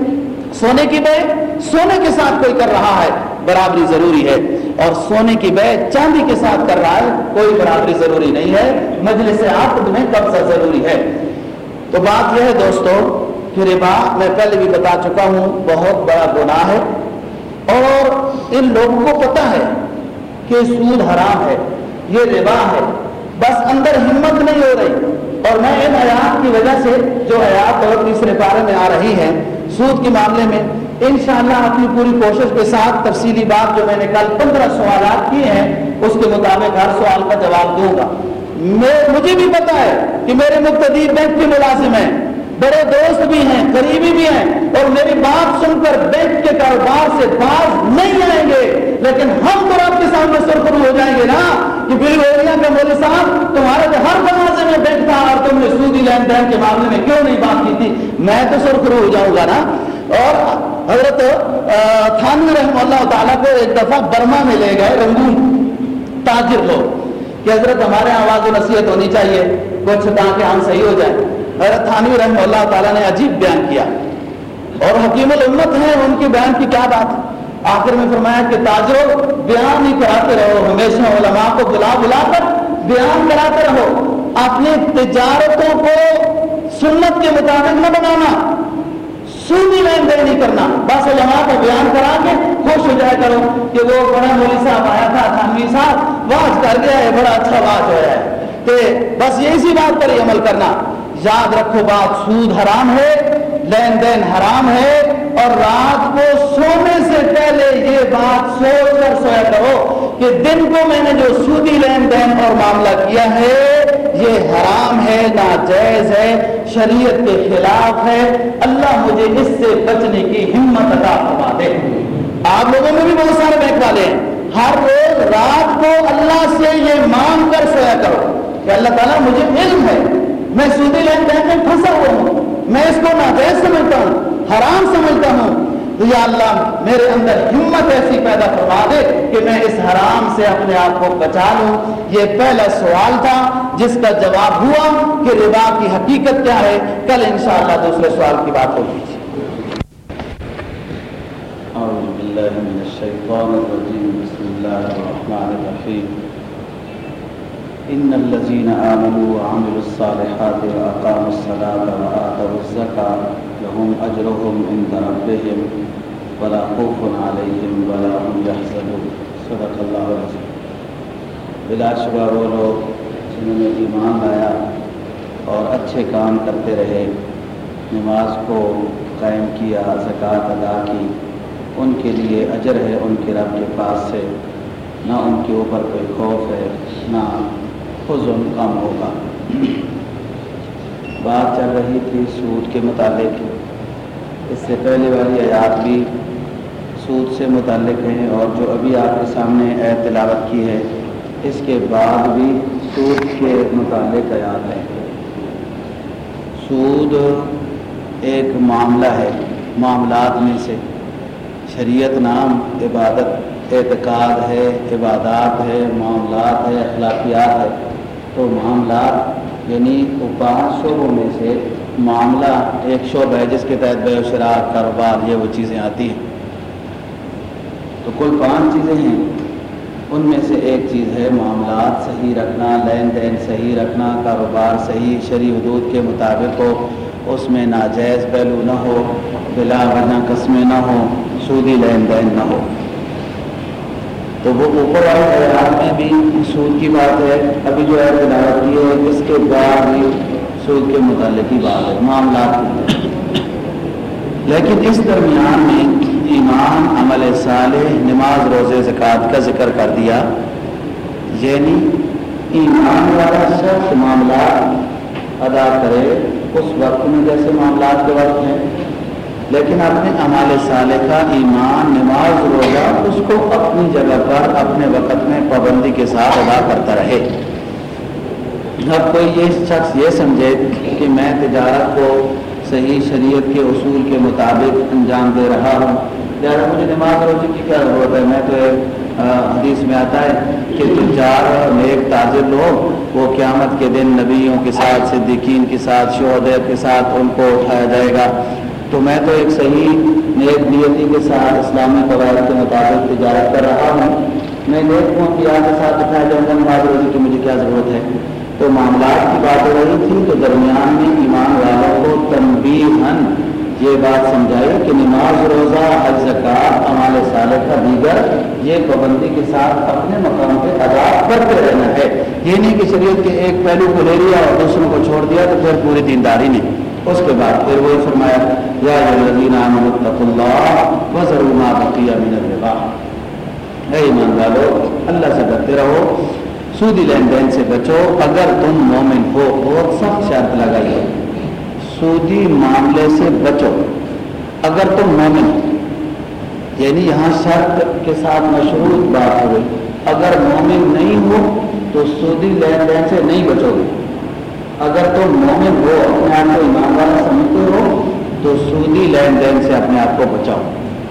سونے کی بے سونے کے ساتھ کوئی کر رہا ہے، برابری ضروری ہے۔ اور سونے کی بے چاندی کے ساتھ کر رہا ہے، کوئی برابری ضروری نہیں ہے۔ مجلس عقد میں قبضہ ضروری ہے۔ تو بات یہ ہے دوستو کہ ربا، میں پہلے بھی بتا چکا ہوں، بہت بڑا گناہ ہے۔ اور ان لوگوں کو پتا ہے کہ سود حرام ہے، یہ ربا ہے۔ بس اندر ہمت نہیں ہو رہی۔ اور میں ان آیات کی وجہ سے جو آیات اور تیسرے پارے میں آ رہی ہیں، سود کے معاملے میں، انشاءاللہ اپنی پوری کوشش کے ساتھ تفصیلی بات جو میں نے کل پندرہ سوالات کیے ہیں، اس کے مطابق ہر سوال کا جواب دوں گا۔ مجھے بھی پتا ہے کہ میرے مقتدی بینک کے ملازم ہیں۔ بڑے دوست بھی ہیں، قریبی بھی ہیں۔ اور میری بات سن کر بینک کے کاروبار سے باز نہیں آئیں گے۔ لیکن ہم تو آپ کے سامنے سرخرو ہو جائیں گے نا کہ بل کا مول صاحب تمہارے تو ہر بنازے میں بینک تھا اور تم نے کے معاملے میں کیوں نہیں بات کی تھی؟ میں تو سرخرو ہو جاؤں گا نا۔ اور حضرت تھانوی رحم اللہ تعالیٰ کو ایک دفعہ برما میں لے گئے رنگون۔ تاجر لوگ۔ کہ حضرت، ہمارے آواز و نصیحت ہونی چاہیے۔ کچھ تاکہ ہم صحیح ہو جائیں۔ حضرت تھانوی رحم اللہ تعالیٰ نے عجیب بیان کیا۔ اور حکیم الامت ہیں ان کے بیان کی کیا بات؟ آخر میں فرمایا کہ تاجروں، بیان ہی کراتے رہو، ہمیشہ علماء کو بلا بلا کر بیان کراتے رہو۔ اپنی تجارتوں کو سنت کے مطابق نہ بنانا سودی لین دین نہیں کرنا۔ بس علماء کو بیان کرا کے خوش ہو جائے کرو کہ وہ بڑا مولی صاحب آیا تھا تھانوی صاحب، واز کر گیا ہے، بڑا اچھا واز ہوا ہے۔ کہ بس یہ اسی بات پر ہی عمل کرنا۔ یاد رکھو بات، سود حرام ہے لین دین حرام ہے، اور رات کو سونے سے پہلے یہ بات سوچ کر سویا کرو کہ دن کو میں نے جو سودی لین دین اور معاملہ کیا ہے یہ حرام ہے، ناجائز ہے، شریعت کے خلاف ہے۔ اللہ مجھے اس سے بچنے کی ہمت عطا فرما دے۔ آپ لوگوں میں بھی بہت سارے بینک والے ہیں۔ ہر روز رات کو اللہ سے یہ مانگ کر سویا کرو کہ اللہ تعالیٰ مجھے علم ہے۔ میں سودی لین دین میں پھنسا ہوا ہوں۔ میں اس کو ناجائز سمجھتا ہوں، حرام سمجھتا ہوں۔ تو یا اللہ میرے اندر ہمت ایسی پیدا فرما دے کہ میں اس حرام سے اپنے آپ کو بچا لوں۔ یہ پہلا سوال تھا جس کا جواب ہوا کہ ربا کی حقیقت کیا ہے۔ کل انشاءاللہ دوسرے سوال کی بات ہوگی۔ اعوذ من الشیطان الرجیم۔ بسم اللہ الرحمن الرحیم۔ ان الذين امنوا وعملوا الصالحات واقاموا الصلاه واتوا الزكاه لهم اجرهم عند ربهم ولا خوف عليهم ولا هم يحزنون. صدق الله العظيم. بلا شبہ وہ لوگ جنہوں نے ایمان لایا اور اچھے کام کرتے رہے، نماز کو قائم کیا، زکوٰۃ ادا کی، ان کے لیے اجر ہے ان کے رب کے پاس سے، نہ ان کے اوپر کوئی خوف ہے، نہ حضن کم ہوگا۔ بات چل رہی تھی سود کے متعلق۔ اس سے پہلے والی آیات بھی سود سے متعلق ہیں اور جو ابھی آپ کے سامنے اے تلاوت کی ہے، اس کے بعد بھی سود کے متعلق آیات ہیں۔ سود ایک معاملہ ہے، معاملات میں سے۔ شریعت نام عبادت، اعتقاد ہے، عبادات ہے، معاملات ہے، اخلاقیات ہے۔ تو معاملات یعنی وہ پانچ شعبوں میں سے معاملہ ایک شعبہ ہے جس کے تحت بے و شراک کاروبار، یہ وہ چیزیں آتی ہیں۔ تو کل پانچ چیزیں ہیں۔ ان میں سے ایک چیز ہے معاملات، صحیح رکھنا، لین دین صحیح رکھنا، کاروبار صحیح شرع حدود کے مطابق ہو، اس میں ناجائز پہلو نہ ہو، بلا ورنہ قسمیں نہ ہوں، سودی لین دین نہ ہو۔ تو وہ اوپر والے خیالات میں بھی سود کی بات ہے، ابھی جو ہے تلاوت کی ہے، اس کے بعد بھی سود کے متعلق ہی بات ہے، معاملات لیکن اس درمیان میں ایمان، عمل صالح، نماز، روزے، زکوٰۃ کا ذکر کر دیا یعنی ایمان والا شخص معاملات ادا کرے، اس وقت میں جیسے معاملات کے وقت ہیں۔ لیکن اپنے عمال صالح کا ایمان، نماز، روزہ اس کو اپنی جگہ پر، اپنے وقت میں پابندی کے ساتھ ادا کرتا رہے۔ اب کوئی یہ شخص یہ سمجھے کہ میں تجارت کو صحیح شریعت کے اصول کے مطابق انجام دے رہا ہوں۔ لہٰذا مجھے نماز روزے کی کیا ضرورت ہے؟ میں تو حدیث میں آتا ہے کہ تجار نیک، تاجر لوگ وہ قیامت کے دن نبیوں کے ساتھ، صدیقین کے ساتھ شہدے کے ساتھ ان کو اٹھایا جائے گا۔ تو میں تو ایک صحیح نیک نیتی کے ساتھ اسلامی قواعد کے مطابق تجارت کر رہا ہوں۔ میں نیک ہوں کہ آپ کے ساتھ اٹھایا جاؤں گا بات روزی کی مجھے کیا ضرورت ہے؟ تو معاملات کی بات ہو رہی تھی تو درمیان میں ایمان والوں کو تنبیہن یہ بات سمجھائی کہ نماز، روزہ، حج زکات عمال صالح کا دیگر یہ پابندی کے ساتھ اپنے مقام پہ ادا کرتے رہنا ہے۔ یہ نہیں کہ شریعت کے ایک پہلو کو لے لیا اور دوسروں کو چھوڑ دیا تو پھر پوری دینداری نہیں۔ اس کے بعد پھر وہی فرمایا یا الذین آمنوا اتقوا اللہ ما بقی من الربا۔ اے ایمان والو اللہ سے ڈرتے رہو، سودی لین دین سے بچو۔ اگر تم مومن ہو، بہت سخت شرط لگائی ہے۔ سودی معاملے سے بچو۔ اگر تم مومن ہو یعنی یہاں شرط کے ساتھ مشہور بات ہوئی اگر مومن نہیں ہو، تو سودی لین دین سے نہیں بچو گے۔ اگر تم مومن ہو، اپنے آپ کو ایمان والا سمجھتے ہو تو سودی لین دین سے اپنے آپ کو بچاؤ۔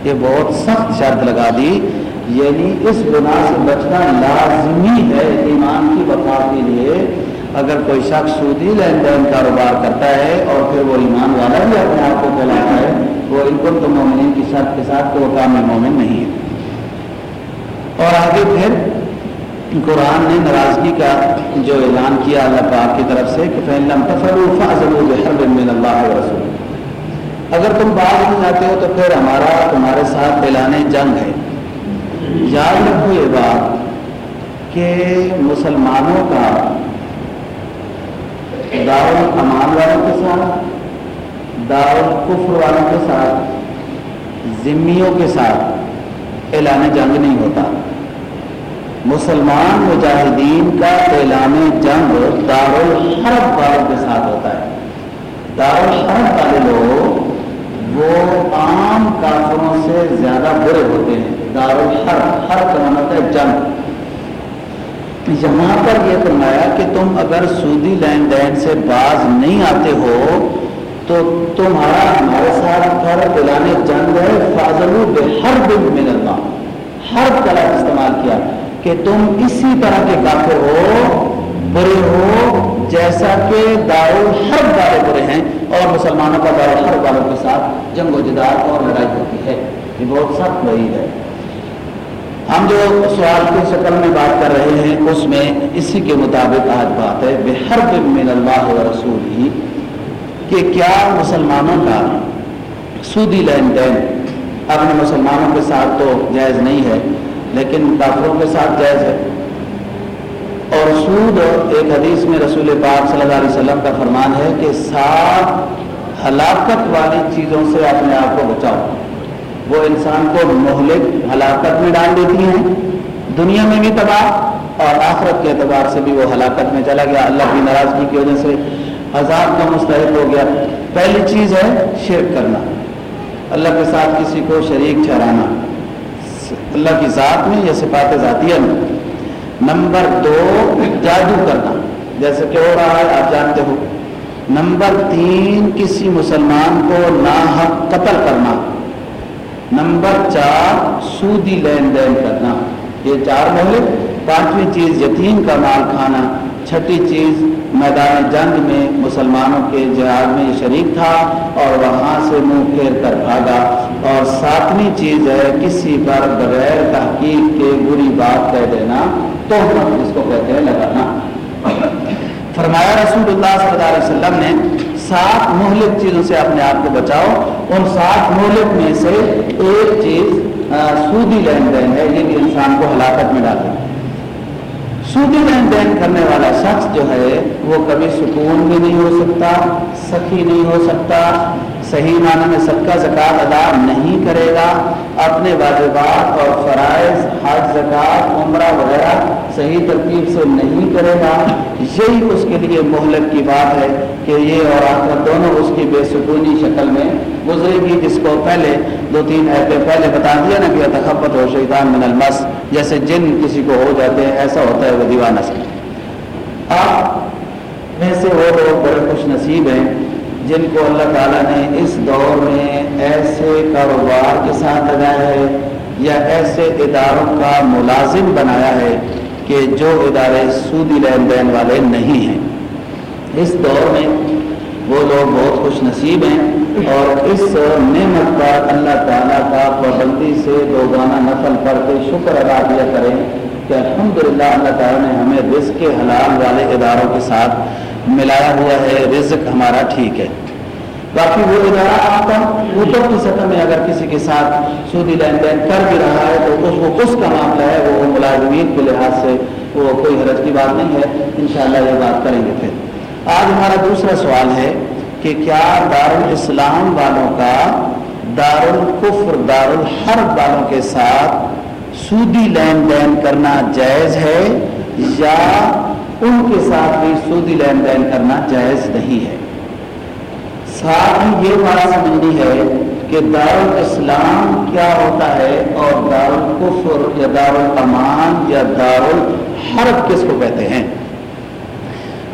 یہ بہت سخت شرط لگا دی۔ یعنی اس بنا سے بچنا لازمی ہے، ایمان کی وفا کے لیے۔ اگر کوئی شخص سودی لین دین کاروبار کرتا ہے اور پھر وہ ایمان والا بھی اپنے آپ کو پھیلاتا ہے، وہ ان کو تو مومن کی شرط کے ساتھ تو وہ کام مومن نہیں ہے۔ اور آگے پھر قرآن نے ناراضگی کا جو اعلان کیا اللہ پاک کی طرف سے کہ اللہ رسول اگر تم باز نہیں جاتے ہو تو پھر ہمارا تمہارے ساتھ اعلان جنگ ہے۔ یاد رکھو یہ بات کہ مسلمانوں کا دار امان والوں کے ساتھ دارالکفر والوں کے ساتھ، ذمیوں کے ساتھ اعلان جنگ نہیں ہوتا۔ مسلمان مجاہدین کا اعلان جنگ دارالحرب والوں کے ساتھ ہوتا ہے۔ دارالحرب والے لوگ وہ عام کافروں سے زیادہ برے ہوتے ہیں۔ دار الحرب ہر کا ہے جنگ۔ یہاں پر یہ فرمایا کہ تم اگر سودی لین دین سے باز نہیں آتے ہو، تو تمہارا، ہمارے ساتھ اعلان جنگ ہے فاضل ہر دن من اللہ۔ ہر کا استعمال کیا کہ تم اسی طرح کے کافر ہو برے ہو، جیسا کہ دار ہر والے برے ہیں اور مسلمانوں کا دار ہر والوں کے ساتھ جنگ و جدار اور لڑائی ہوتی ہے۔ یہ بہت سخت وعید ہے۔ ہم جو سوال کی شکل میں بات کر رہے ہیں، اس میں اسی کے مطابق آج بات ہے، بے ہر من اللہ و رسول ہی کہ کیا مسلمانوں کا سودی لین دین اپنے مسلمانوں کے ساتھ تو جائز نہیں ہے، لیکن کافروں کے ساتھ جائز ہے۔ اور سود ایک حدیث میں رسول پاک صلی اللہ علیہ وسلم کا فرمان ہے کہ سات ہلاکت والی چیزوں سے اپنے آپ کو بچاؤ۔ وہ انسان کو مہلک ہلاکت میں ڈال دیتی ہیں۔ دنیا میں بھی تباہ اور آخرت کے اعتبار سے بھی وہ ہلاکت میں چلا گیا۔ اللہ کی ناراضگی کی وجہ سے عذاب کا مستحق ہو گیا۔ پہلی چیز ہے شرک کرنا۔ اللہ کے ساتھ کسی کو شریک ٹھہرانا۔ اللہ کی ذات میں یا صفات ذاتیہ میں۔ نمبر دو جادو کرنا۔ جیسے کہ ہو رہا ہے، آپ جانتے ہو۔ نمبر تین، کسی مسلمان کو ناحق قتل کرنا۔ نمبر چار، سودی لین دین کرنا۔ یہ چار مہلک پانچویں چیز، یتیم کا مال کھانا۔ چھٹی چیز میدان جنگ میں مسلمانوں کے جہاد میں شریک تھا اور وہاں سے منہ پھیر کر بھاگا۔ اور ساتویں چیز ہے، کسی پر بغیر تحقیق کے بری بات کہہ دینا تو جس کو کہتے ہیں، لگانا۔ فرمایا رسول اللہ صلی اللہ علیہ وسلم نے، سات مہلک چیزوں سے اپنے آپ کو بچاؤ۔ ان سات مہلک میں سے ایک چیز سودی لین دین ہے یہ بھی انسان کو ہلاکت میں ڈالتا ہے۔ سودی لین دین کرنے والا شخص جو ہے وہ کبھی سکون بھی نہیں ہو سکتا، سخی نہیں ہو سکتا صحیح معنی میں سب کا زکوٰۃ ادا نہیں کرے گا، اپنے واجبات اور فرائض، حج، زکوٰۃ، عمرہ وغیرہ صحیح ترتیب سے نہیں کرے گا۔ یہی اس کے لیے مہلت کی بات ہے کہ یہ اور آخر دونوں اس کی بے سکونی شکل میں گزرے گی، جس کو پہلے دو تین ایپیں پہلے بتا دیا نا کہ تخبت ہو شیطان من المس، جیسے جن کسی کو ہو جاتے ہیں، ایسا ہوتا ہے وہ دیوانہ سے۔ آپ میں سے وہ لوگ بڑے خوش نصیب ہیں جن کو اللہ تعالیٰ نے اس دور میں ایسے کاروبار کے ساتھ لگایا ہے یا ایسے اداروں کا ملازم بنایا ہے کہ جو ادارے سودی لین دین والے نہیں ہیں۔ اس دور میں وہ لوگ بہت خوش نصیب ہیں اور اس نعمت پر اللہ تعالیٰ کا پابندی سے روزانہ نفل پڑھ کے شکر ادا کیا کریں کہ الحمدللہ اللہ تعالیٰ نے ہمیں رزق حلال والے اداروں کے ساتھ ملایا ہوا ہے، رزق ہمارا ٹھیک ہے۔ باقی وہ ادارہ آپ کا اوپر کی سطح میں اگر کسی کے ساتھ سودی لین دین کر بھی رہا ہے، تو اس وہ اس کا معاملہ ہے، وہ ملازمین کے لحاظ سے وہ کوئی حرج کی بات نہیں ہے۔ انشاءاللہ یہ بات کریں گے پھر۔ آج ہمارا دوسرا سوال ہے کہ کیا دارالاسلام والوں کا دارالکفر، دارالحرب والوں کے ساتھ سودی لین دین کرنا جائز ہے یا ان کے ساتھ بھی سودی لین دین کرنا جائز نہیں ہے۔ ساتھ ہی یہ بات سمجھنی ہے کہ دارالاسلام کیا ہوتا ہے اور دارالکفر یا دارالامان یا دارالحرب کس کو کہتے ہیں؟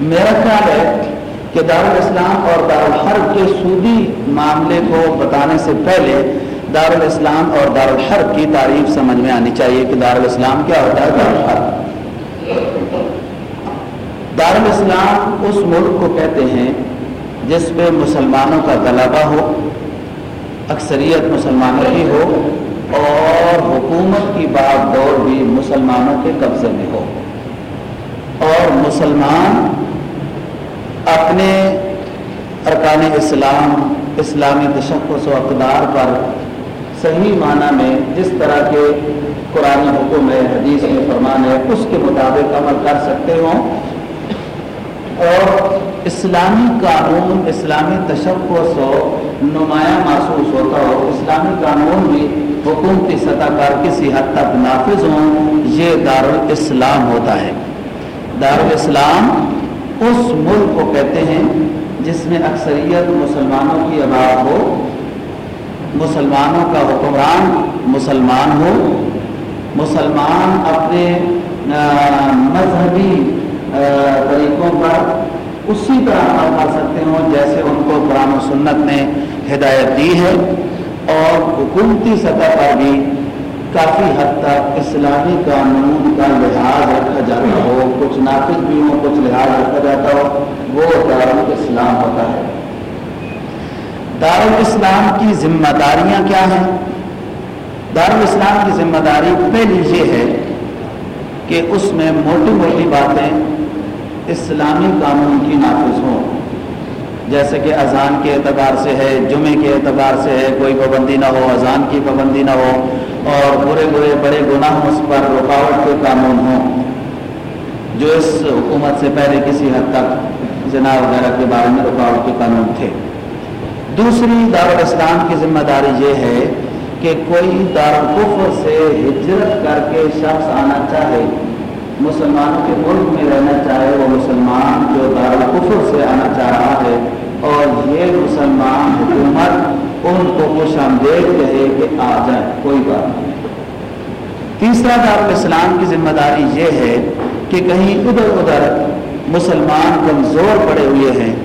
میرا خیال ہے کہ دارالاسلام اور دارالحرب کے سودی معاملے کو بتانے سے پہلے دارالاسلام اور دارالحرب کی تعریف سمجھ میں آنی چاہیے کہ دارالاسلام کیا ہوتا ہے؟ دارالحرب۔ دارالاسلام اس ملک کو کہتے ہیں جس پہ مسلمانوں کا غلبہ ہو، اکثریت مسلمانوں کی ہو، اور حکومت کی بات دور بھی مسلمانوں کے قبضے میں ہو۔ اور مسلمان اپنے ارکان اسلام، اسلامی تشخص و اقدار پر صحیح معنی میں جس طرح کے قرآن حکم ہے، حدیث میں فرمان ہے، اس کے مطابق عمل کر سکتے ہوں۔ اور اسلامی قانون، اسلامی تشخص و نمایاں محسوس ہوتا ہو اسلامی قانون بھی حکومتی سطح پر کسی حد تک نافذ ہوں، یہ دارالاسلام ہوتا ہے۔ دارالاسلام اس ملک کو کہتے ہیں جس میں اکثریت مسلمانوں کی آباد ہو، مسلمانوں کا حکمران مسلمان ہو۔ مسلمان اپنے مذہبی طریقوں پر اسی طرح عمل کر سکتے ہوں، جیسے ان کو قرآن و سنت نے ہدایت دی ہے، اور حکومتی سطح پر بھی کافی حد تک اسلامی قانون کا لحاظ رکھا جاتا ہو۔ کچھ نافذ بھی ہو کچھ لحاظ رکھا جاتا ہو۔ وہ دارالاسلام ہوتا ہے۔ دارالاسلام کی ذمہ داریاں کیا ہیں؟ دارالاسلام کی ذمہ داری پہلی یہ ہے کہ اس میں موٹی موٹی باتیں اسلامی قانون کی نافذ ہوں۔ جیسے کہ اذان کے اعتبار سے ہے، جمعے کے اعتبار سے ہے، کوئی پابندی نہ ہو، اذان کی پابندی نہ ہو، اور برے برے بڑے گناہوں اس پر رکاوٹ کے قانون ہوں۔ جو اس حکومت سے پہلے کسی حد تک جنا وغیرہ کے بارے میں رکاوٹ کے قانون تھے۔ دوسری دارالاسلام کی ذمہ داری یہ ہے کہ کوئی دارالکفر سے ہجرت کر کے شخص آنا چاہے مسلمانوں کے ملک میں رہنا چاہے، وہ مسلمان جو دارالکفر سے آنا چاہ رہا ہے۔ اور یہ مسلمان حکومت ان کو خوش آمدید کہے کہ آ جائیں، کوئی بات نہیں۔ تیسرا دارالاسلام کی ذمہ داری یہ ہے کہ کہیں ادھر ادھر مسلمان کمزور پڑے ہوئے ہیں۔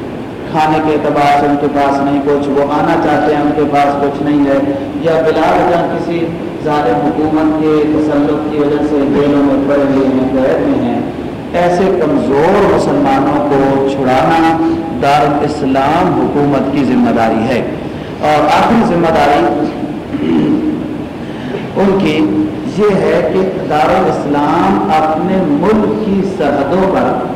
کھانے کے اعتبار سے ان کے پاس نہیں کچھ، وہ آنا چاہتے ہیں، ان کے پاس کچھ نہیں ہے۔ یا بلا وجہ کسی ظالم حکومت کے تسلط کی وجہ سے جیلوں میں پڑے ہوئے ہیں، قید میں ہیں۔ ایسے کمزور مسلمانوں کو چھڑانا دار اسلام حکومت کی ذمہ داری ہے۔ اور آخری ذمہ داری ان کی یہ ہے کہ دارالاسلام اپنے ملک کی سرحدوں پر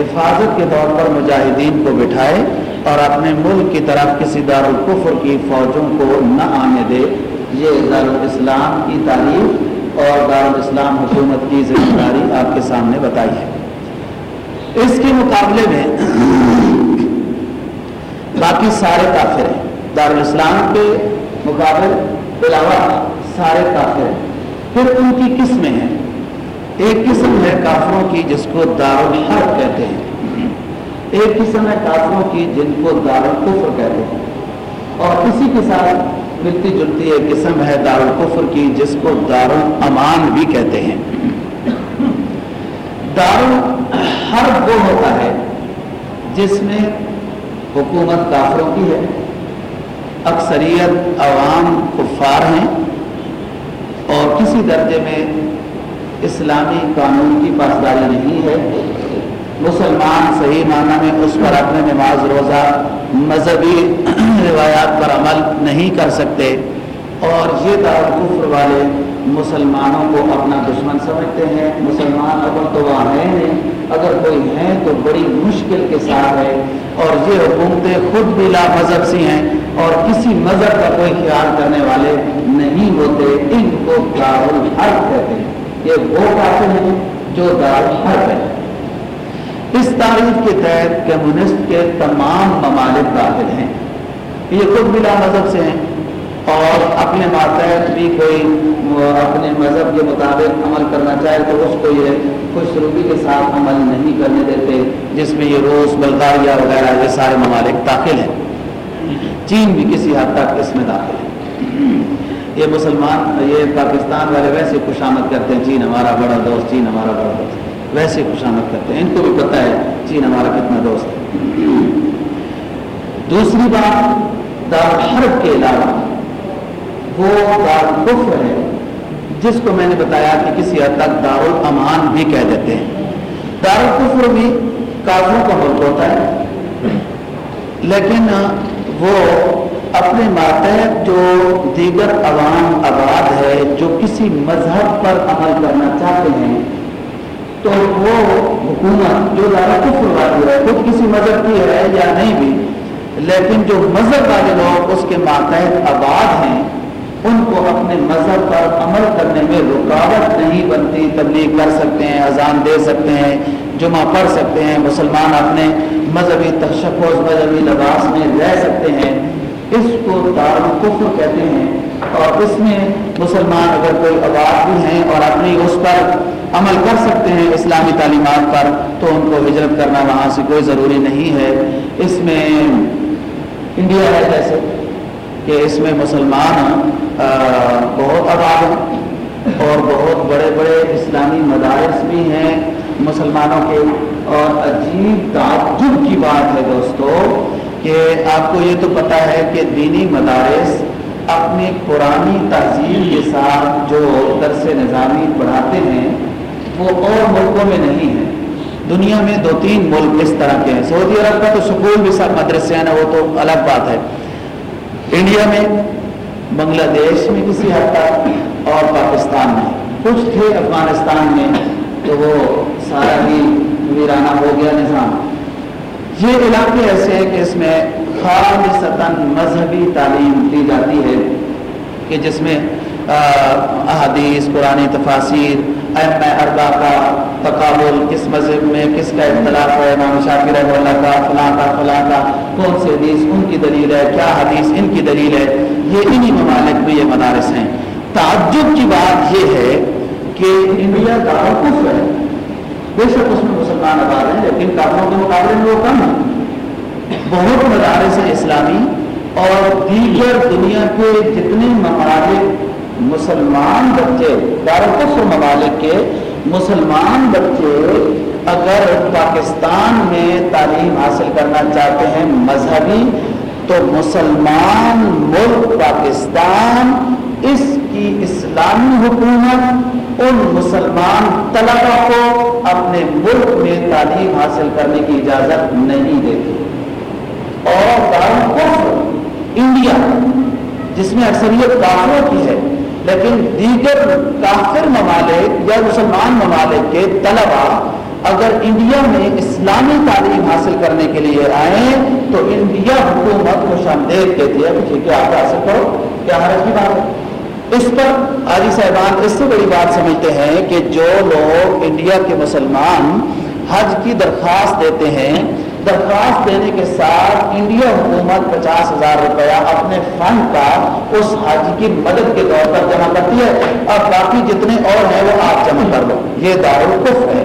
حفاظت کے طور پر مجاہدین کو بٹھائے اور اپنے ملک کی طرف کسی دارالکفر کی فوجوں کو نہ آنے دے۔ یہ دارالاسلام کی تعریف اور دارالاسلام حکومت کی ذمہ داری آپ کے سامنے بتائی ہے۔ اس کے مقابلے میں باقی سارے کافر ہیں۔ دارالاسلام کے مقابلے علاوہ سارے کافر ہیں۔ پھر ان کی قسمیں ہیں ایک قسم ہے کافروں کی جس کو دارالحرب کہتے ہیں۔ ایک قسم ہے کافروں کی جن کو دارالکفر کہتے ہیں۔ اور اسی کے ساتھ ملتی جلتی ایک قسم ہے دارالکفر کی، جس کو دارالامان بھی کہتے ہیں۔ دارالحرب وہ ہوتا ہے جس میں حکومت کافروں کی ہے۔ اکثریت عوام کفار ہیں اور کسی درجے میں اسلامی قانون کی پاسداری نہیں ہے۔ مسلمان صحیح معنی میں اس پر اپنے نماز روزہ مذہبی روایات پر عمل نہیں کر سکتے اور یہ دارالکفر والے مسلمانوں کو اپنا دشمن سمجھتے ہیں۔ مسلمان اگر تو وہاں ہیں، اگر کوئی ہیں تو بڑی مشکل کے ساتھ ہے اور یہ حکومتیں خود بھی لا مذہب سی ہیں اور کسی مذہب کا کوئی خیال کرنے والے نہیں ہوتے۔ ان کو دار کہتے ہیں۔ یہ وہ کافی ہیں جو دار ہے اس تاریخ کے تحت کمیونسٹ کے تمام ممالک داخل ہیں۔ یہ خود بلا مذہب سے ہیں اور اپنے ماتحت بھی کوئی اپنے مذہب کے مطابق عمل کرنا چاہے تو اس کو یہ خوش روبی کے ساتھ عمل نہیں کرنے دیتے جس میں یہ روس، بلغاریہ وغیرہ یہ سارے ممالک داخل ہیں۔ چین بھی کسی حد تک اس میں داخل ہے یہ مسلمان، یہ پاکستان والے ویسے خوش آمد کرتے ہیں، چین ہمارا بڑا دوست، چین ہمارا بڑا دوست۔ ویسے خوش آمد کرتے ہیں۔ ان کو بھی پتہ ہے چین ہمارا کتنا دوست ہے۔ دوسری بات، دار حرب کے علاوہ وہ دار کفر ہے، جس کو میں نے بتایا کہ کسی حد تک دار الامان بھی کہہ دیتے ہیں۔ دار بھی کافروں کا ملک ہوتا ہے، لیکن وہ اپنے ماتحت جو دیگر عوام آباد ہے، جو کسی مذہب پر عمل کرنا چاہتے ہیں تو وہ حکومت جو زیادہ کفر والی ہے، خود کسی مذہب کی ہے یا نہیں بھی، لیکن جو مذہب والے لوگ اس کے ماتحت آباد ہیں، ان کو اپنے مذہب پر عمل کرنے میں رکاوٹ نہیں بنتی، تبلیغ کر سکتے ہیں، اذان دے سکتے ہیں، جمعہ پڑھ سکتے ہیں، مسلمان اپنے مذہبی تشخص مذہبی لباس میں رہ سکتے ہیں۔ اس کو دار کفر کہتے ہیں اور اس میں مسلمان اگر کوئی آباد بھی ہیں اور اپنی اس پر عمل کر سکتے ہیں اسلامی تعلیمات پر، تو ان کو ہجرت کرنا وہاں سے کوئی ضروری نہیں ہے۔ اس میں انڈیا ہے جیسے کہ اس میں مسلمان بہت آباد ہیں اور بہت بڑے بڑے اسلامی مدارس بھی ہیں مسلمانوں کے۔ اور عجیب تعجب کی بات ہے دوستو کہ آپ کو یہ تو پتہ ہے کہ دینی مدارس اپنی پرانی تہذیب کے ساتھ جو درس نظامی پڑھاتے ہیں وہ اور ملکوں میں نہیں ہے۔ دنیا میں دو تین ملک اس طرح کے ہیں۔ سعودی عرب کا تو سکول بھی سب مدرسے ہیں وہ تو الگ بات ہے۔ انڈیا میں، بنگلہ دیش میں کسی حد تک اور پاکستان میں۔ کچھ تھے افغانستان میں، تو وہ سارا ہی ویرانہ ہو گیا نظام۔ یہ علاقے ایسے ہیں کہ اس میں خالصتاً مذہبی تعلیم دی جاتی ہے، کہ جس میں احادیث، قرآن تفاصیر ایم اربا کا تقابل کس مذہب میں کس کا اختلاف ہے، امام شافی رحمہ اللہ کا، فلاں کا فلاں کا، کون سے حدیث، ان کی دلیل ہے، کیا حدیث ان کی دلیل ہے؟ یہ انہی ممالک میں یہ مدارس ہیں۔ تعجب کی بات یہ ہے کہ انڈیا کا کفر ہے بے شک اس میں مسلمان آباد ہیں، لیکن کافروں کے مقابلے میں وہ کم ہیں۔ بہت مدارس ہیں اسلامی اور دیگر دنیا کے جتنے ممالک مسلمان بچے دارالقفر ممالک کے مسلمان بچے اگر پاکستان میں تعلیم حاصل کرنا چاہتے ہیں مذہبی، تو مسلمان ملک پاکستان، اس کی اسلامی حکومت، ان مسلمان طلبا کو اپنے ملک میں تعلیم حاصل کرنے کی اجازت نہیں دیتی اور دارالقفر انڈیا، جس میں اکثریت کافروں کی ہے لیکن دیگر کافر ممالک یا مسلمان ممالک کے طلبا اگر انڈیا میں اسلامی تعلیم حاصل کرنے کے لیے آئیں تو انڈیا حکومت کو شامدید کہتی ہے کہ ٹھیک ہے آپ حاصل کرو، کیا حرض کی بات ہے؟ اس پر حاجی صاحبان اس سے بڑی بات سمجھتے ہیں کہ جو لوگ انڈیا کے مسلمان حج کی درخواست دیتے ہیں درخواست دینے کے ساتھ انڈیا حکومت پچاس ہزار روپیہ اپنے فنڈ کا اس حج کی مدد کے طور پر جمع کرتی ہے۔ اور باقی جتنے اور ہیں وہ آپ جمع کر لو۔ یہ دارالقف ہے۔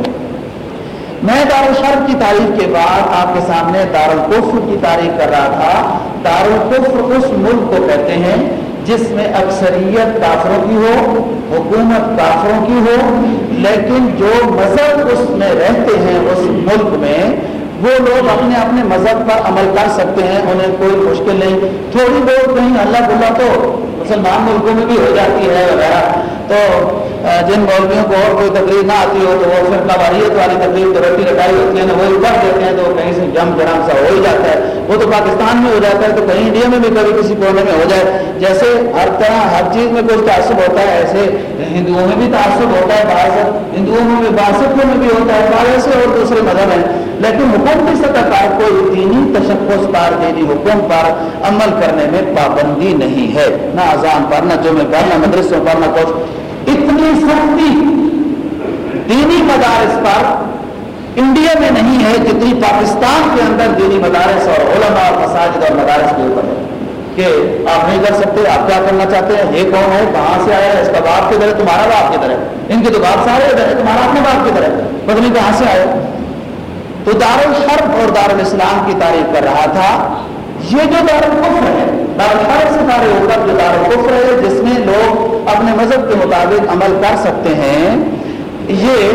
میں دارالشرف کی تاریخ کے بعد آپ کے سامنے دارالقفر کی تاریخ کر رہا تھا۔ دارالقفر اس ملک کو کہتے ہیں جس میں اکثریت کافروں کی ہو، حکومت کافروں کی ہو، لیکن جو مذہب اس میں رہتے ہیں اس ملک میں وہ لوگ اپنے اپنے مذہب پر عمل کر سکتے ہیں، انہیں کوئی مشکل نہیں۔ تھوڑی بہت کہیں اللہ بلا تو مسلمان ملکوں میں بھی ہو جاتی ہے وغیرہ۔ تو جن مولویوں کو اور کوئی تقریر نہ آتی ہو تو وہ پھر قواریت والی تقریر تو روٹی رٹائی ہوتی ہے نا وہی پڑھ دیتے ہیں تو کہیں سے جم جرم سا ہو ہی جاتا ہے۔ وہ تو پاکستان میں ہو جاتا ہے تو کہیں انڈیا میں بھی کبھی کسی کونے میں ہو جائے۔ جیسے ہر طرح ہر چیز میں کوئی تعصب ہوتا ہے، ایسے ہندوؤں میں بھی تعصب ہوتا ہے باسط ہندوؤں میں بھی باسطوں میں بھی ہوتا ہے، بعض ایسے اور دوسرے مذہب ہیں۔ لیکن حکومتی سطح پر کوئی دینی تشخص پر، دینی حکم پر عمل کرنے میں پابندی نہیں ہے۔ نہ اذان پر، نہ جمعے پر، نہ مدرسوں پر، نہ کچھ۔ اتنی سختی دینی مدارس پر انڈیا میں نہیں ہے جتنی پاکستان کے اندر دینی مدارس اور علماء اور مساجد اور مدارس کے اوپر ہے کہ آپ نہیں کر سکتے، آپ کیا کرنا چاہتے ہیں؟ یہ کون ہے؟ کہاں سے آیا ہے؟ اس کا باپ کی طرح تمہارا باپ کی طرح ان کے تو باپ سارے ادھر ہے تمہارا اپنے باپ کی طرح پتہ نہیں کہاں سے آئے تو دار الحرب اور دار الاسلام کی تعریف کر رہا تھا یہ جو دار ہے، دار الحرب سے دار جو دار ہے، جس میں لوگ اپنے مذہب کے مطابق عمل کر سکتے ہیں، یہ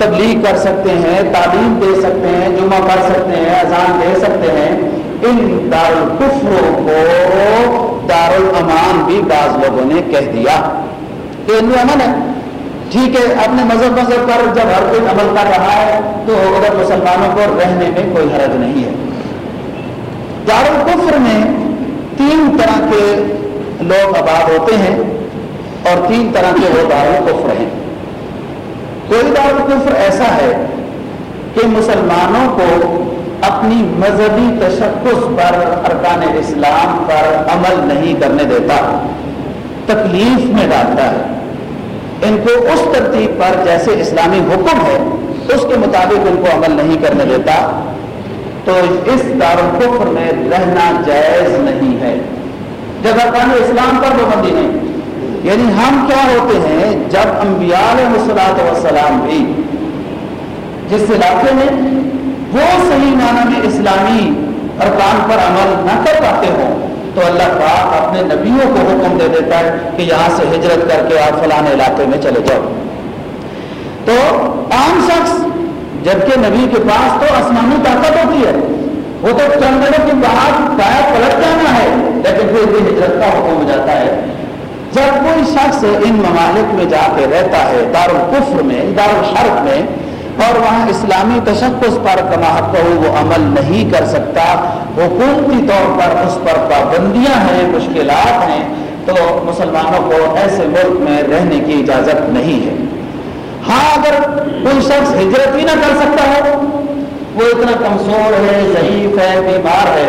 تبلیغ کر سکتے ہیں، تعلیم دے سکتے ہیں، جمعہ پڑھ سکتے ہیں، اذان دے سکتے ہیں۔ ان دارالکفروں کو دارالامان بھی بعض لوگوں نے کہہ دیا۔ کہ ان میں امن ہے۔ ٹھیک ہے، اپنے مذہب مذہب پر جب ہر کوئی عمل کر رہا ہے، تو ادھر مسلمانوں کو رہنے میں کوئی حرج نہیں ہے۔ دار الکفر میں تین طرح کے لوگ آباد ہوتے ہیں اور تین طرح کے وہ دار الکفر ہیں۔ کوئی دار الکفر ایسا ہے کہ مسلمانوں کو اپنی مذہبی تشخص پر ارکان اسلام پر عمل نہیں کرنے دیتا، تکلیف میں ڈالتا ہے۔ ان کو اس ترتیب پر جیسے اسلامی حکم ہے، اس کے مطابق ان کو عمل نہیں کرنے دیتا۔ تو اس دارالکفر میں رہنا جائز نہیں ہے۔ جب ارکان اسلام پر پابندی نہیں یعنی ہم کیا ہوتے ہیں؟ جب انبیاء علیہ مسلاط وسلام بھی جس علاقے میں وہ صحیح معنی میں اسلامی ارکان پر عمل نہ کر پاتے ہوں، تو اللہ پاک اپنے نبیوں کو حکم دے دیتا ہے کہ یہاں سے ہجرت کر کے آپ فلاں علاقے میں چلے جاؤ۔ تو عام شخص جبکہ نبی کے پاس تو آسمانی طاقت ہوتی ہے۔ وہ تو چند دنوں کے بعد پیر پلٹ جانا ہے، لیکن پھر بھی ہجرت کا حکم ہو جاتا ہے۔ جب کوئی شخص ان ممالک میں جا کے رہتا ہے دار القفر میں دار الحرف میں، اور وہاں اسلامی تشخص پر کما کہ وہ عمل نہیں کر سکتا، حکومتی طور پر اس پر پابندیاں ہیں، مشکلات ہیں، تو مسلمانوں کو ایسے ملک میں رہنے کی اجازت نہیں ہے۔ ہاں اگر کوئی شخص ہجرت ہی نہ کر سکتا ہے، وہ اتنا کمزور ہے، ضعیف ہے، بیمار ہے،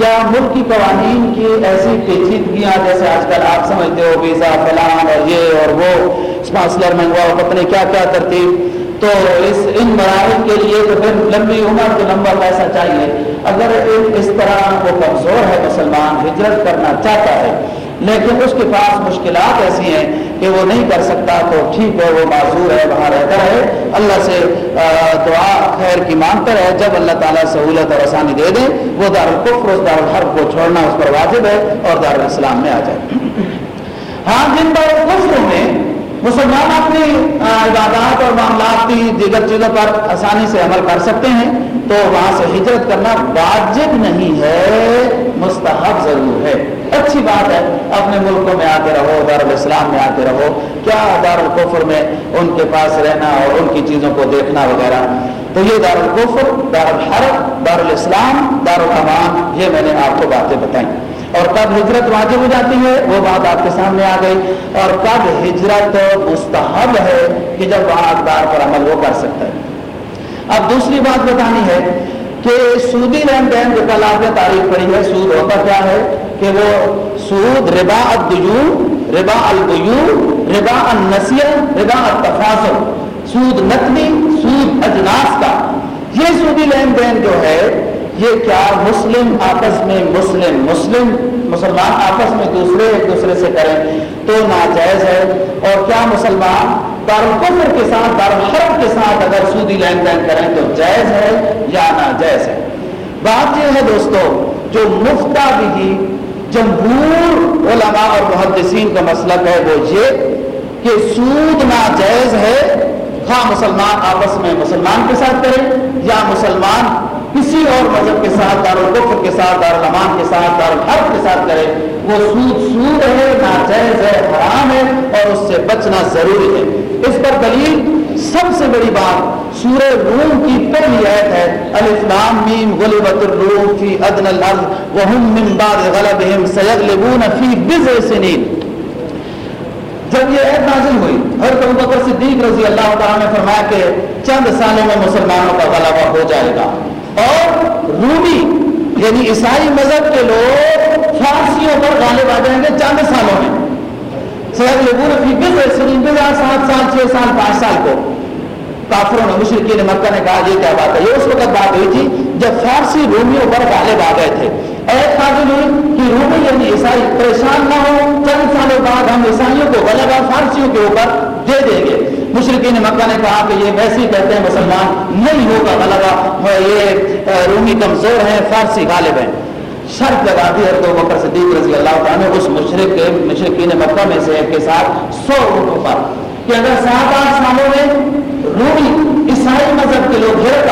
یا ملک کی قوانین کی ایسی پیچیدگیاں جیسے آج کل آپ سمجھتے ہو، ویزا فلان اور یہ اور وہ اسپانسلر منگواؤ پتہ کیا کیا ترتیب؟ تو اس، ان مراحل کے لیے تو پھر لمبی عمر تو لمبا پیسہ چاہیے۔ اگر اس طرح وہ کمزور ہے، مسلمان ہجرت کرنا چاہتا ہے، لیکن اس کے پاس مشکلات ایسی ہیں کہ وہ نہیں کر سکتا، تو ٹھیک ہے، وہ معذور ہے، وہاں رہتا ہے۔ اللہ سے دعا خیر کی مانگتا ہے جب اللہ تعالیٰ سہولت اور آسانی دے دے، وہ دار القفر اس دارالحرب کو چھوڑنا اس پر واجب ہے اور دار الاسلام میں آ جائے۔ ہاں جن دارالقفر میں مسلمان اپنی عبادات اور معاملات کی دیگر چیزوں پر آسانی سے عمل کر سکتے ہیں، تو وہاں سے ہجرت کرنا واجب نہیں ہے، مستحب ضرور ہے۔ اچھی بات ہے، اپنے ملکوں میں آتے رہو دار الاسلام میں آتے رہو۔ کیا دار القفر میں ان کے پاس رہنا اور ان کی چیزوں کو دیکھنا وغیرہ؟ تو یہ دار القفر دار الحرب یہ میں نے آپ کو باتیں بتائیں۔ اور کب ہجرت واجب ہو جاتی ہے، وہ بات آپ کے سامنے آ گئی۔ اور کب ہجرت مستحب ہے کہ جب وہاں اقدار پر عمل وہ کر سکتا ہے۔ اب دوسری بات بتانی ہے کہ سودی لین دین جو کل آپ نے تعریف پڑی ہے سود ہوتا کیا ہے؟ کہ وہ سود ربا الدیو ربا البیو ربا النسیہ ربا التفاصل سود نتنی سود اجناس کا۔ یہ سودی لین دین جو ہے یہ کیا مسلم آپس میں مسلم مسلم مسلمان آپس میں دوسرے ایک دوسرے سے کریں تو ناجائز ہے۔ اور کیا مسلمان دارالکفر کے ساتھ دارالحرب کے ساتھ اگر سودی لین دین کریں تو جائز ہے یا ناجائز ہے؟ بات یہ ہے دوستو، جو مفتہ بھی جمہور علماء اور محدثین کا مسلک ہے وہ یہ کہ سود ناجائز ہے۔ ہاں مسلمان آپس میں مسلمان کے ساتھ کریں یا مسلمان کسی اور مذہب کے ساتھ، دار القفر کے ساتھ، دار الامان کے ساتھ، دار الحرف کے ساتھ کرے، وہ سود سود ہے، ناجائز ہے، حرام ہے اور اس سے بچنا ضروری ہے۔ اس پر دلیل سب سے بڑی بات، سورہ روم کی پہلی آیت ہے الاسلام میم غلبت الروم فی ادن الارض وهم من بعد غلبهم سیغلبون فی بضع سنین۔ جب یہ عید نازل ہوئی، حضرت ابو بکر صدیق رضی اللہ تعالیٰ نے فرمایا کہ چند سالوں میں مسلمانوں کا غلبہ ہو جائے گا۔ اور رومی یعنی عیسائی مذہب کے لوگ فارسیوں پر غالب آ جائیں گے چند سالوں میں۔ سید لبور فی بضع سنین، بضع سات سال، چھ سال، پانچ سال کو۔ کافروں نے، مشرقین مکہ نے کہا، یہ کیا بات ہے؟ یہ اس وقت بات ہوئی تھی جب فارسی رومیوں پر غالب آ گئے تھے۔ ایک نازل ہوئی کہ رومی یعنی عیسائی، پریشان نہ ہو چند سالوں بعد ہم عیسائیوں کو غلبہ فارسیوں کے اوپر دے دیں گے۔ مشرقین مکہ نے کہا کہ یہ ویسے ہی کہتے ہیں مسلمان، نہیں ہوگا غلبہ یہ رومی کمزور ہیں، فارسی غالب ہیں۔ شرط لگا دی ہے تو بکر صدیق رضی اللہ تعالیٰ نے اس مشرق کے، مشرقین مکہ میں سے ایک کے ساتھ سو اونٹوں پر۔ کہ اگر سات آٹھ سالوں میں رومی، عیسائی مذہب کے لوگ گھر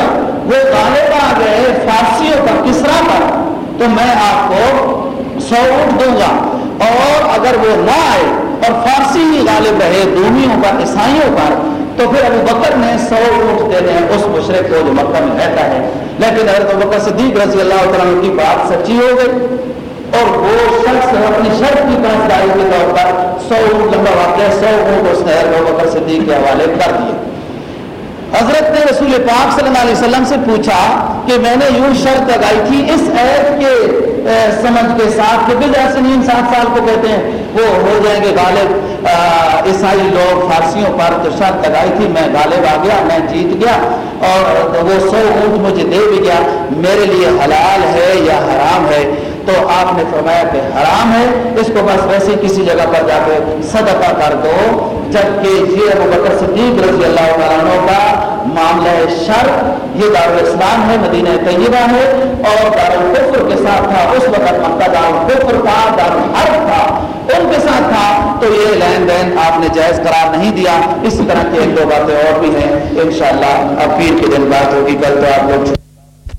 وہ غالب آ گئے فارسیوں پر، کسرا پر، تو میں آپ کو سو اونٹ دوں گا۔ اور اگر وہ نہ آئے اور فارسی ہی غالب رہے دومیوں پر، عیسائیوں پر، تو پھر ابو بکر نے سو اونٹ دینے ہیں اس مشرق کو جو مکہ میں رہتا ہے۔ لیکن حضرت ابو بکر صدیق رضی اللہ تعالیٰ کی بات سچی ہو گئی اور وہ شخص اپنی شرط کی پاسداری کے طور پر سو اونٹ لمبا واقع سو اونٹ اس نے حضرت ابو بکر صدیق کے حوالے کر دیے۔ حضرت نے رسول پاک صلی اللہ علیہ وسلم سے پوچھا کہ میں نے یوں شرط لگائی تھی اس عید کے سمجھ کے ساتھ کہ بل سنین سات سال کو کہتے ہیں، وہ ہو جائیں گے غالب۔ عیسائی لوگ فارسیوں پر تو شرط لگائی تھی، میں غالب آ گیا، میں جیت گیا اور وہ سو اونٹ مجھے دے بھی گیا۔ میرے لیے حلال ہے یا حرام ہے؟ تو آپ نے فرمایا کہ حرام ہے، اس کو بس ویسے کسی جگہ پر جا کے صدقہ کر دو۔ جبکہ یہ ابو بکر صدیق رضی اللہ تعالیٰ کا معاملہ شرط یہ دار الاسلام ہے، مدینہ طیبہ ہے اور دار الفر کے ساتھ تھا۔ اس وقت مکہ دار الفر تھا دار الحرب تھا، ان کے ساتھ تھا۔ تو یہ لین دین آپ نے جائز قرار نہیں دیا۔ اسی طرح کی ایک دو باتیں اور بھی ہیں۔ انشاءاللہ اب پیر کے دن بات ہوگی، کل تو آپ لوگ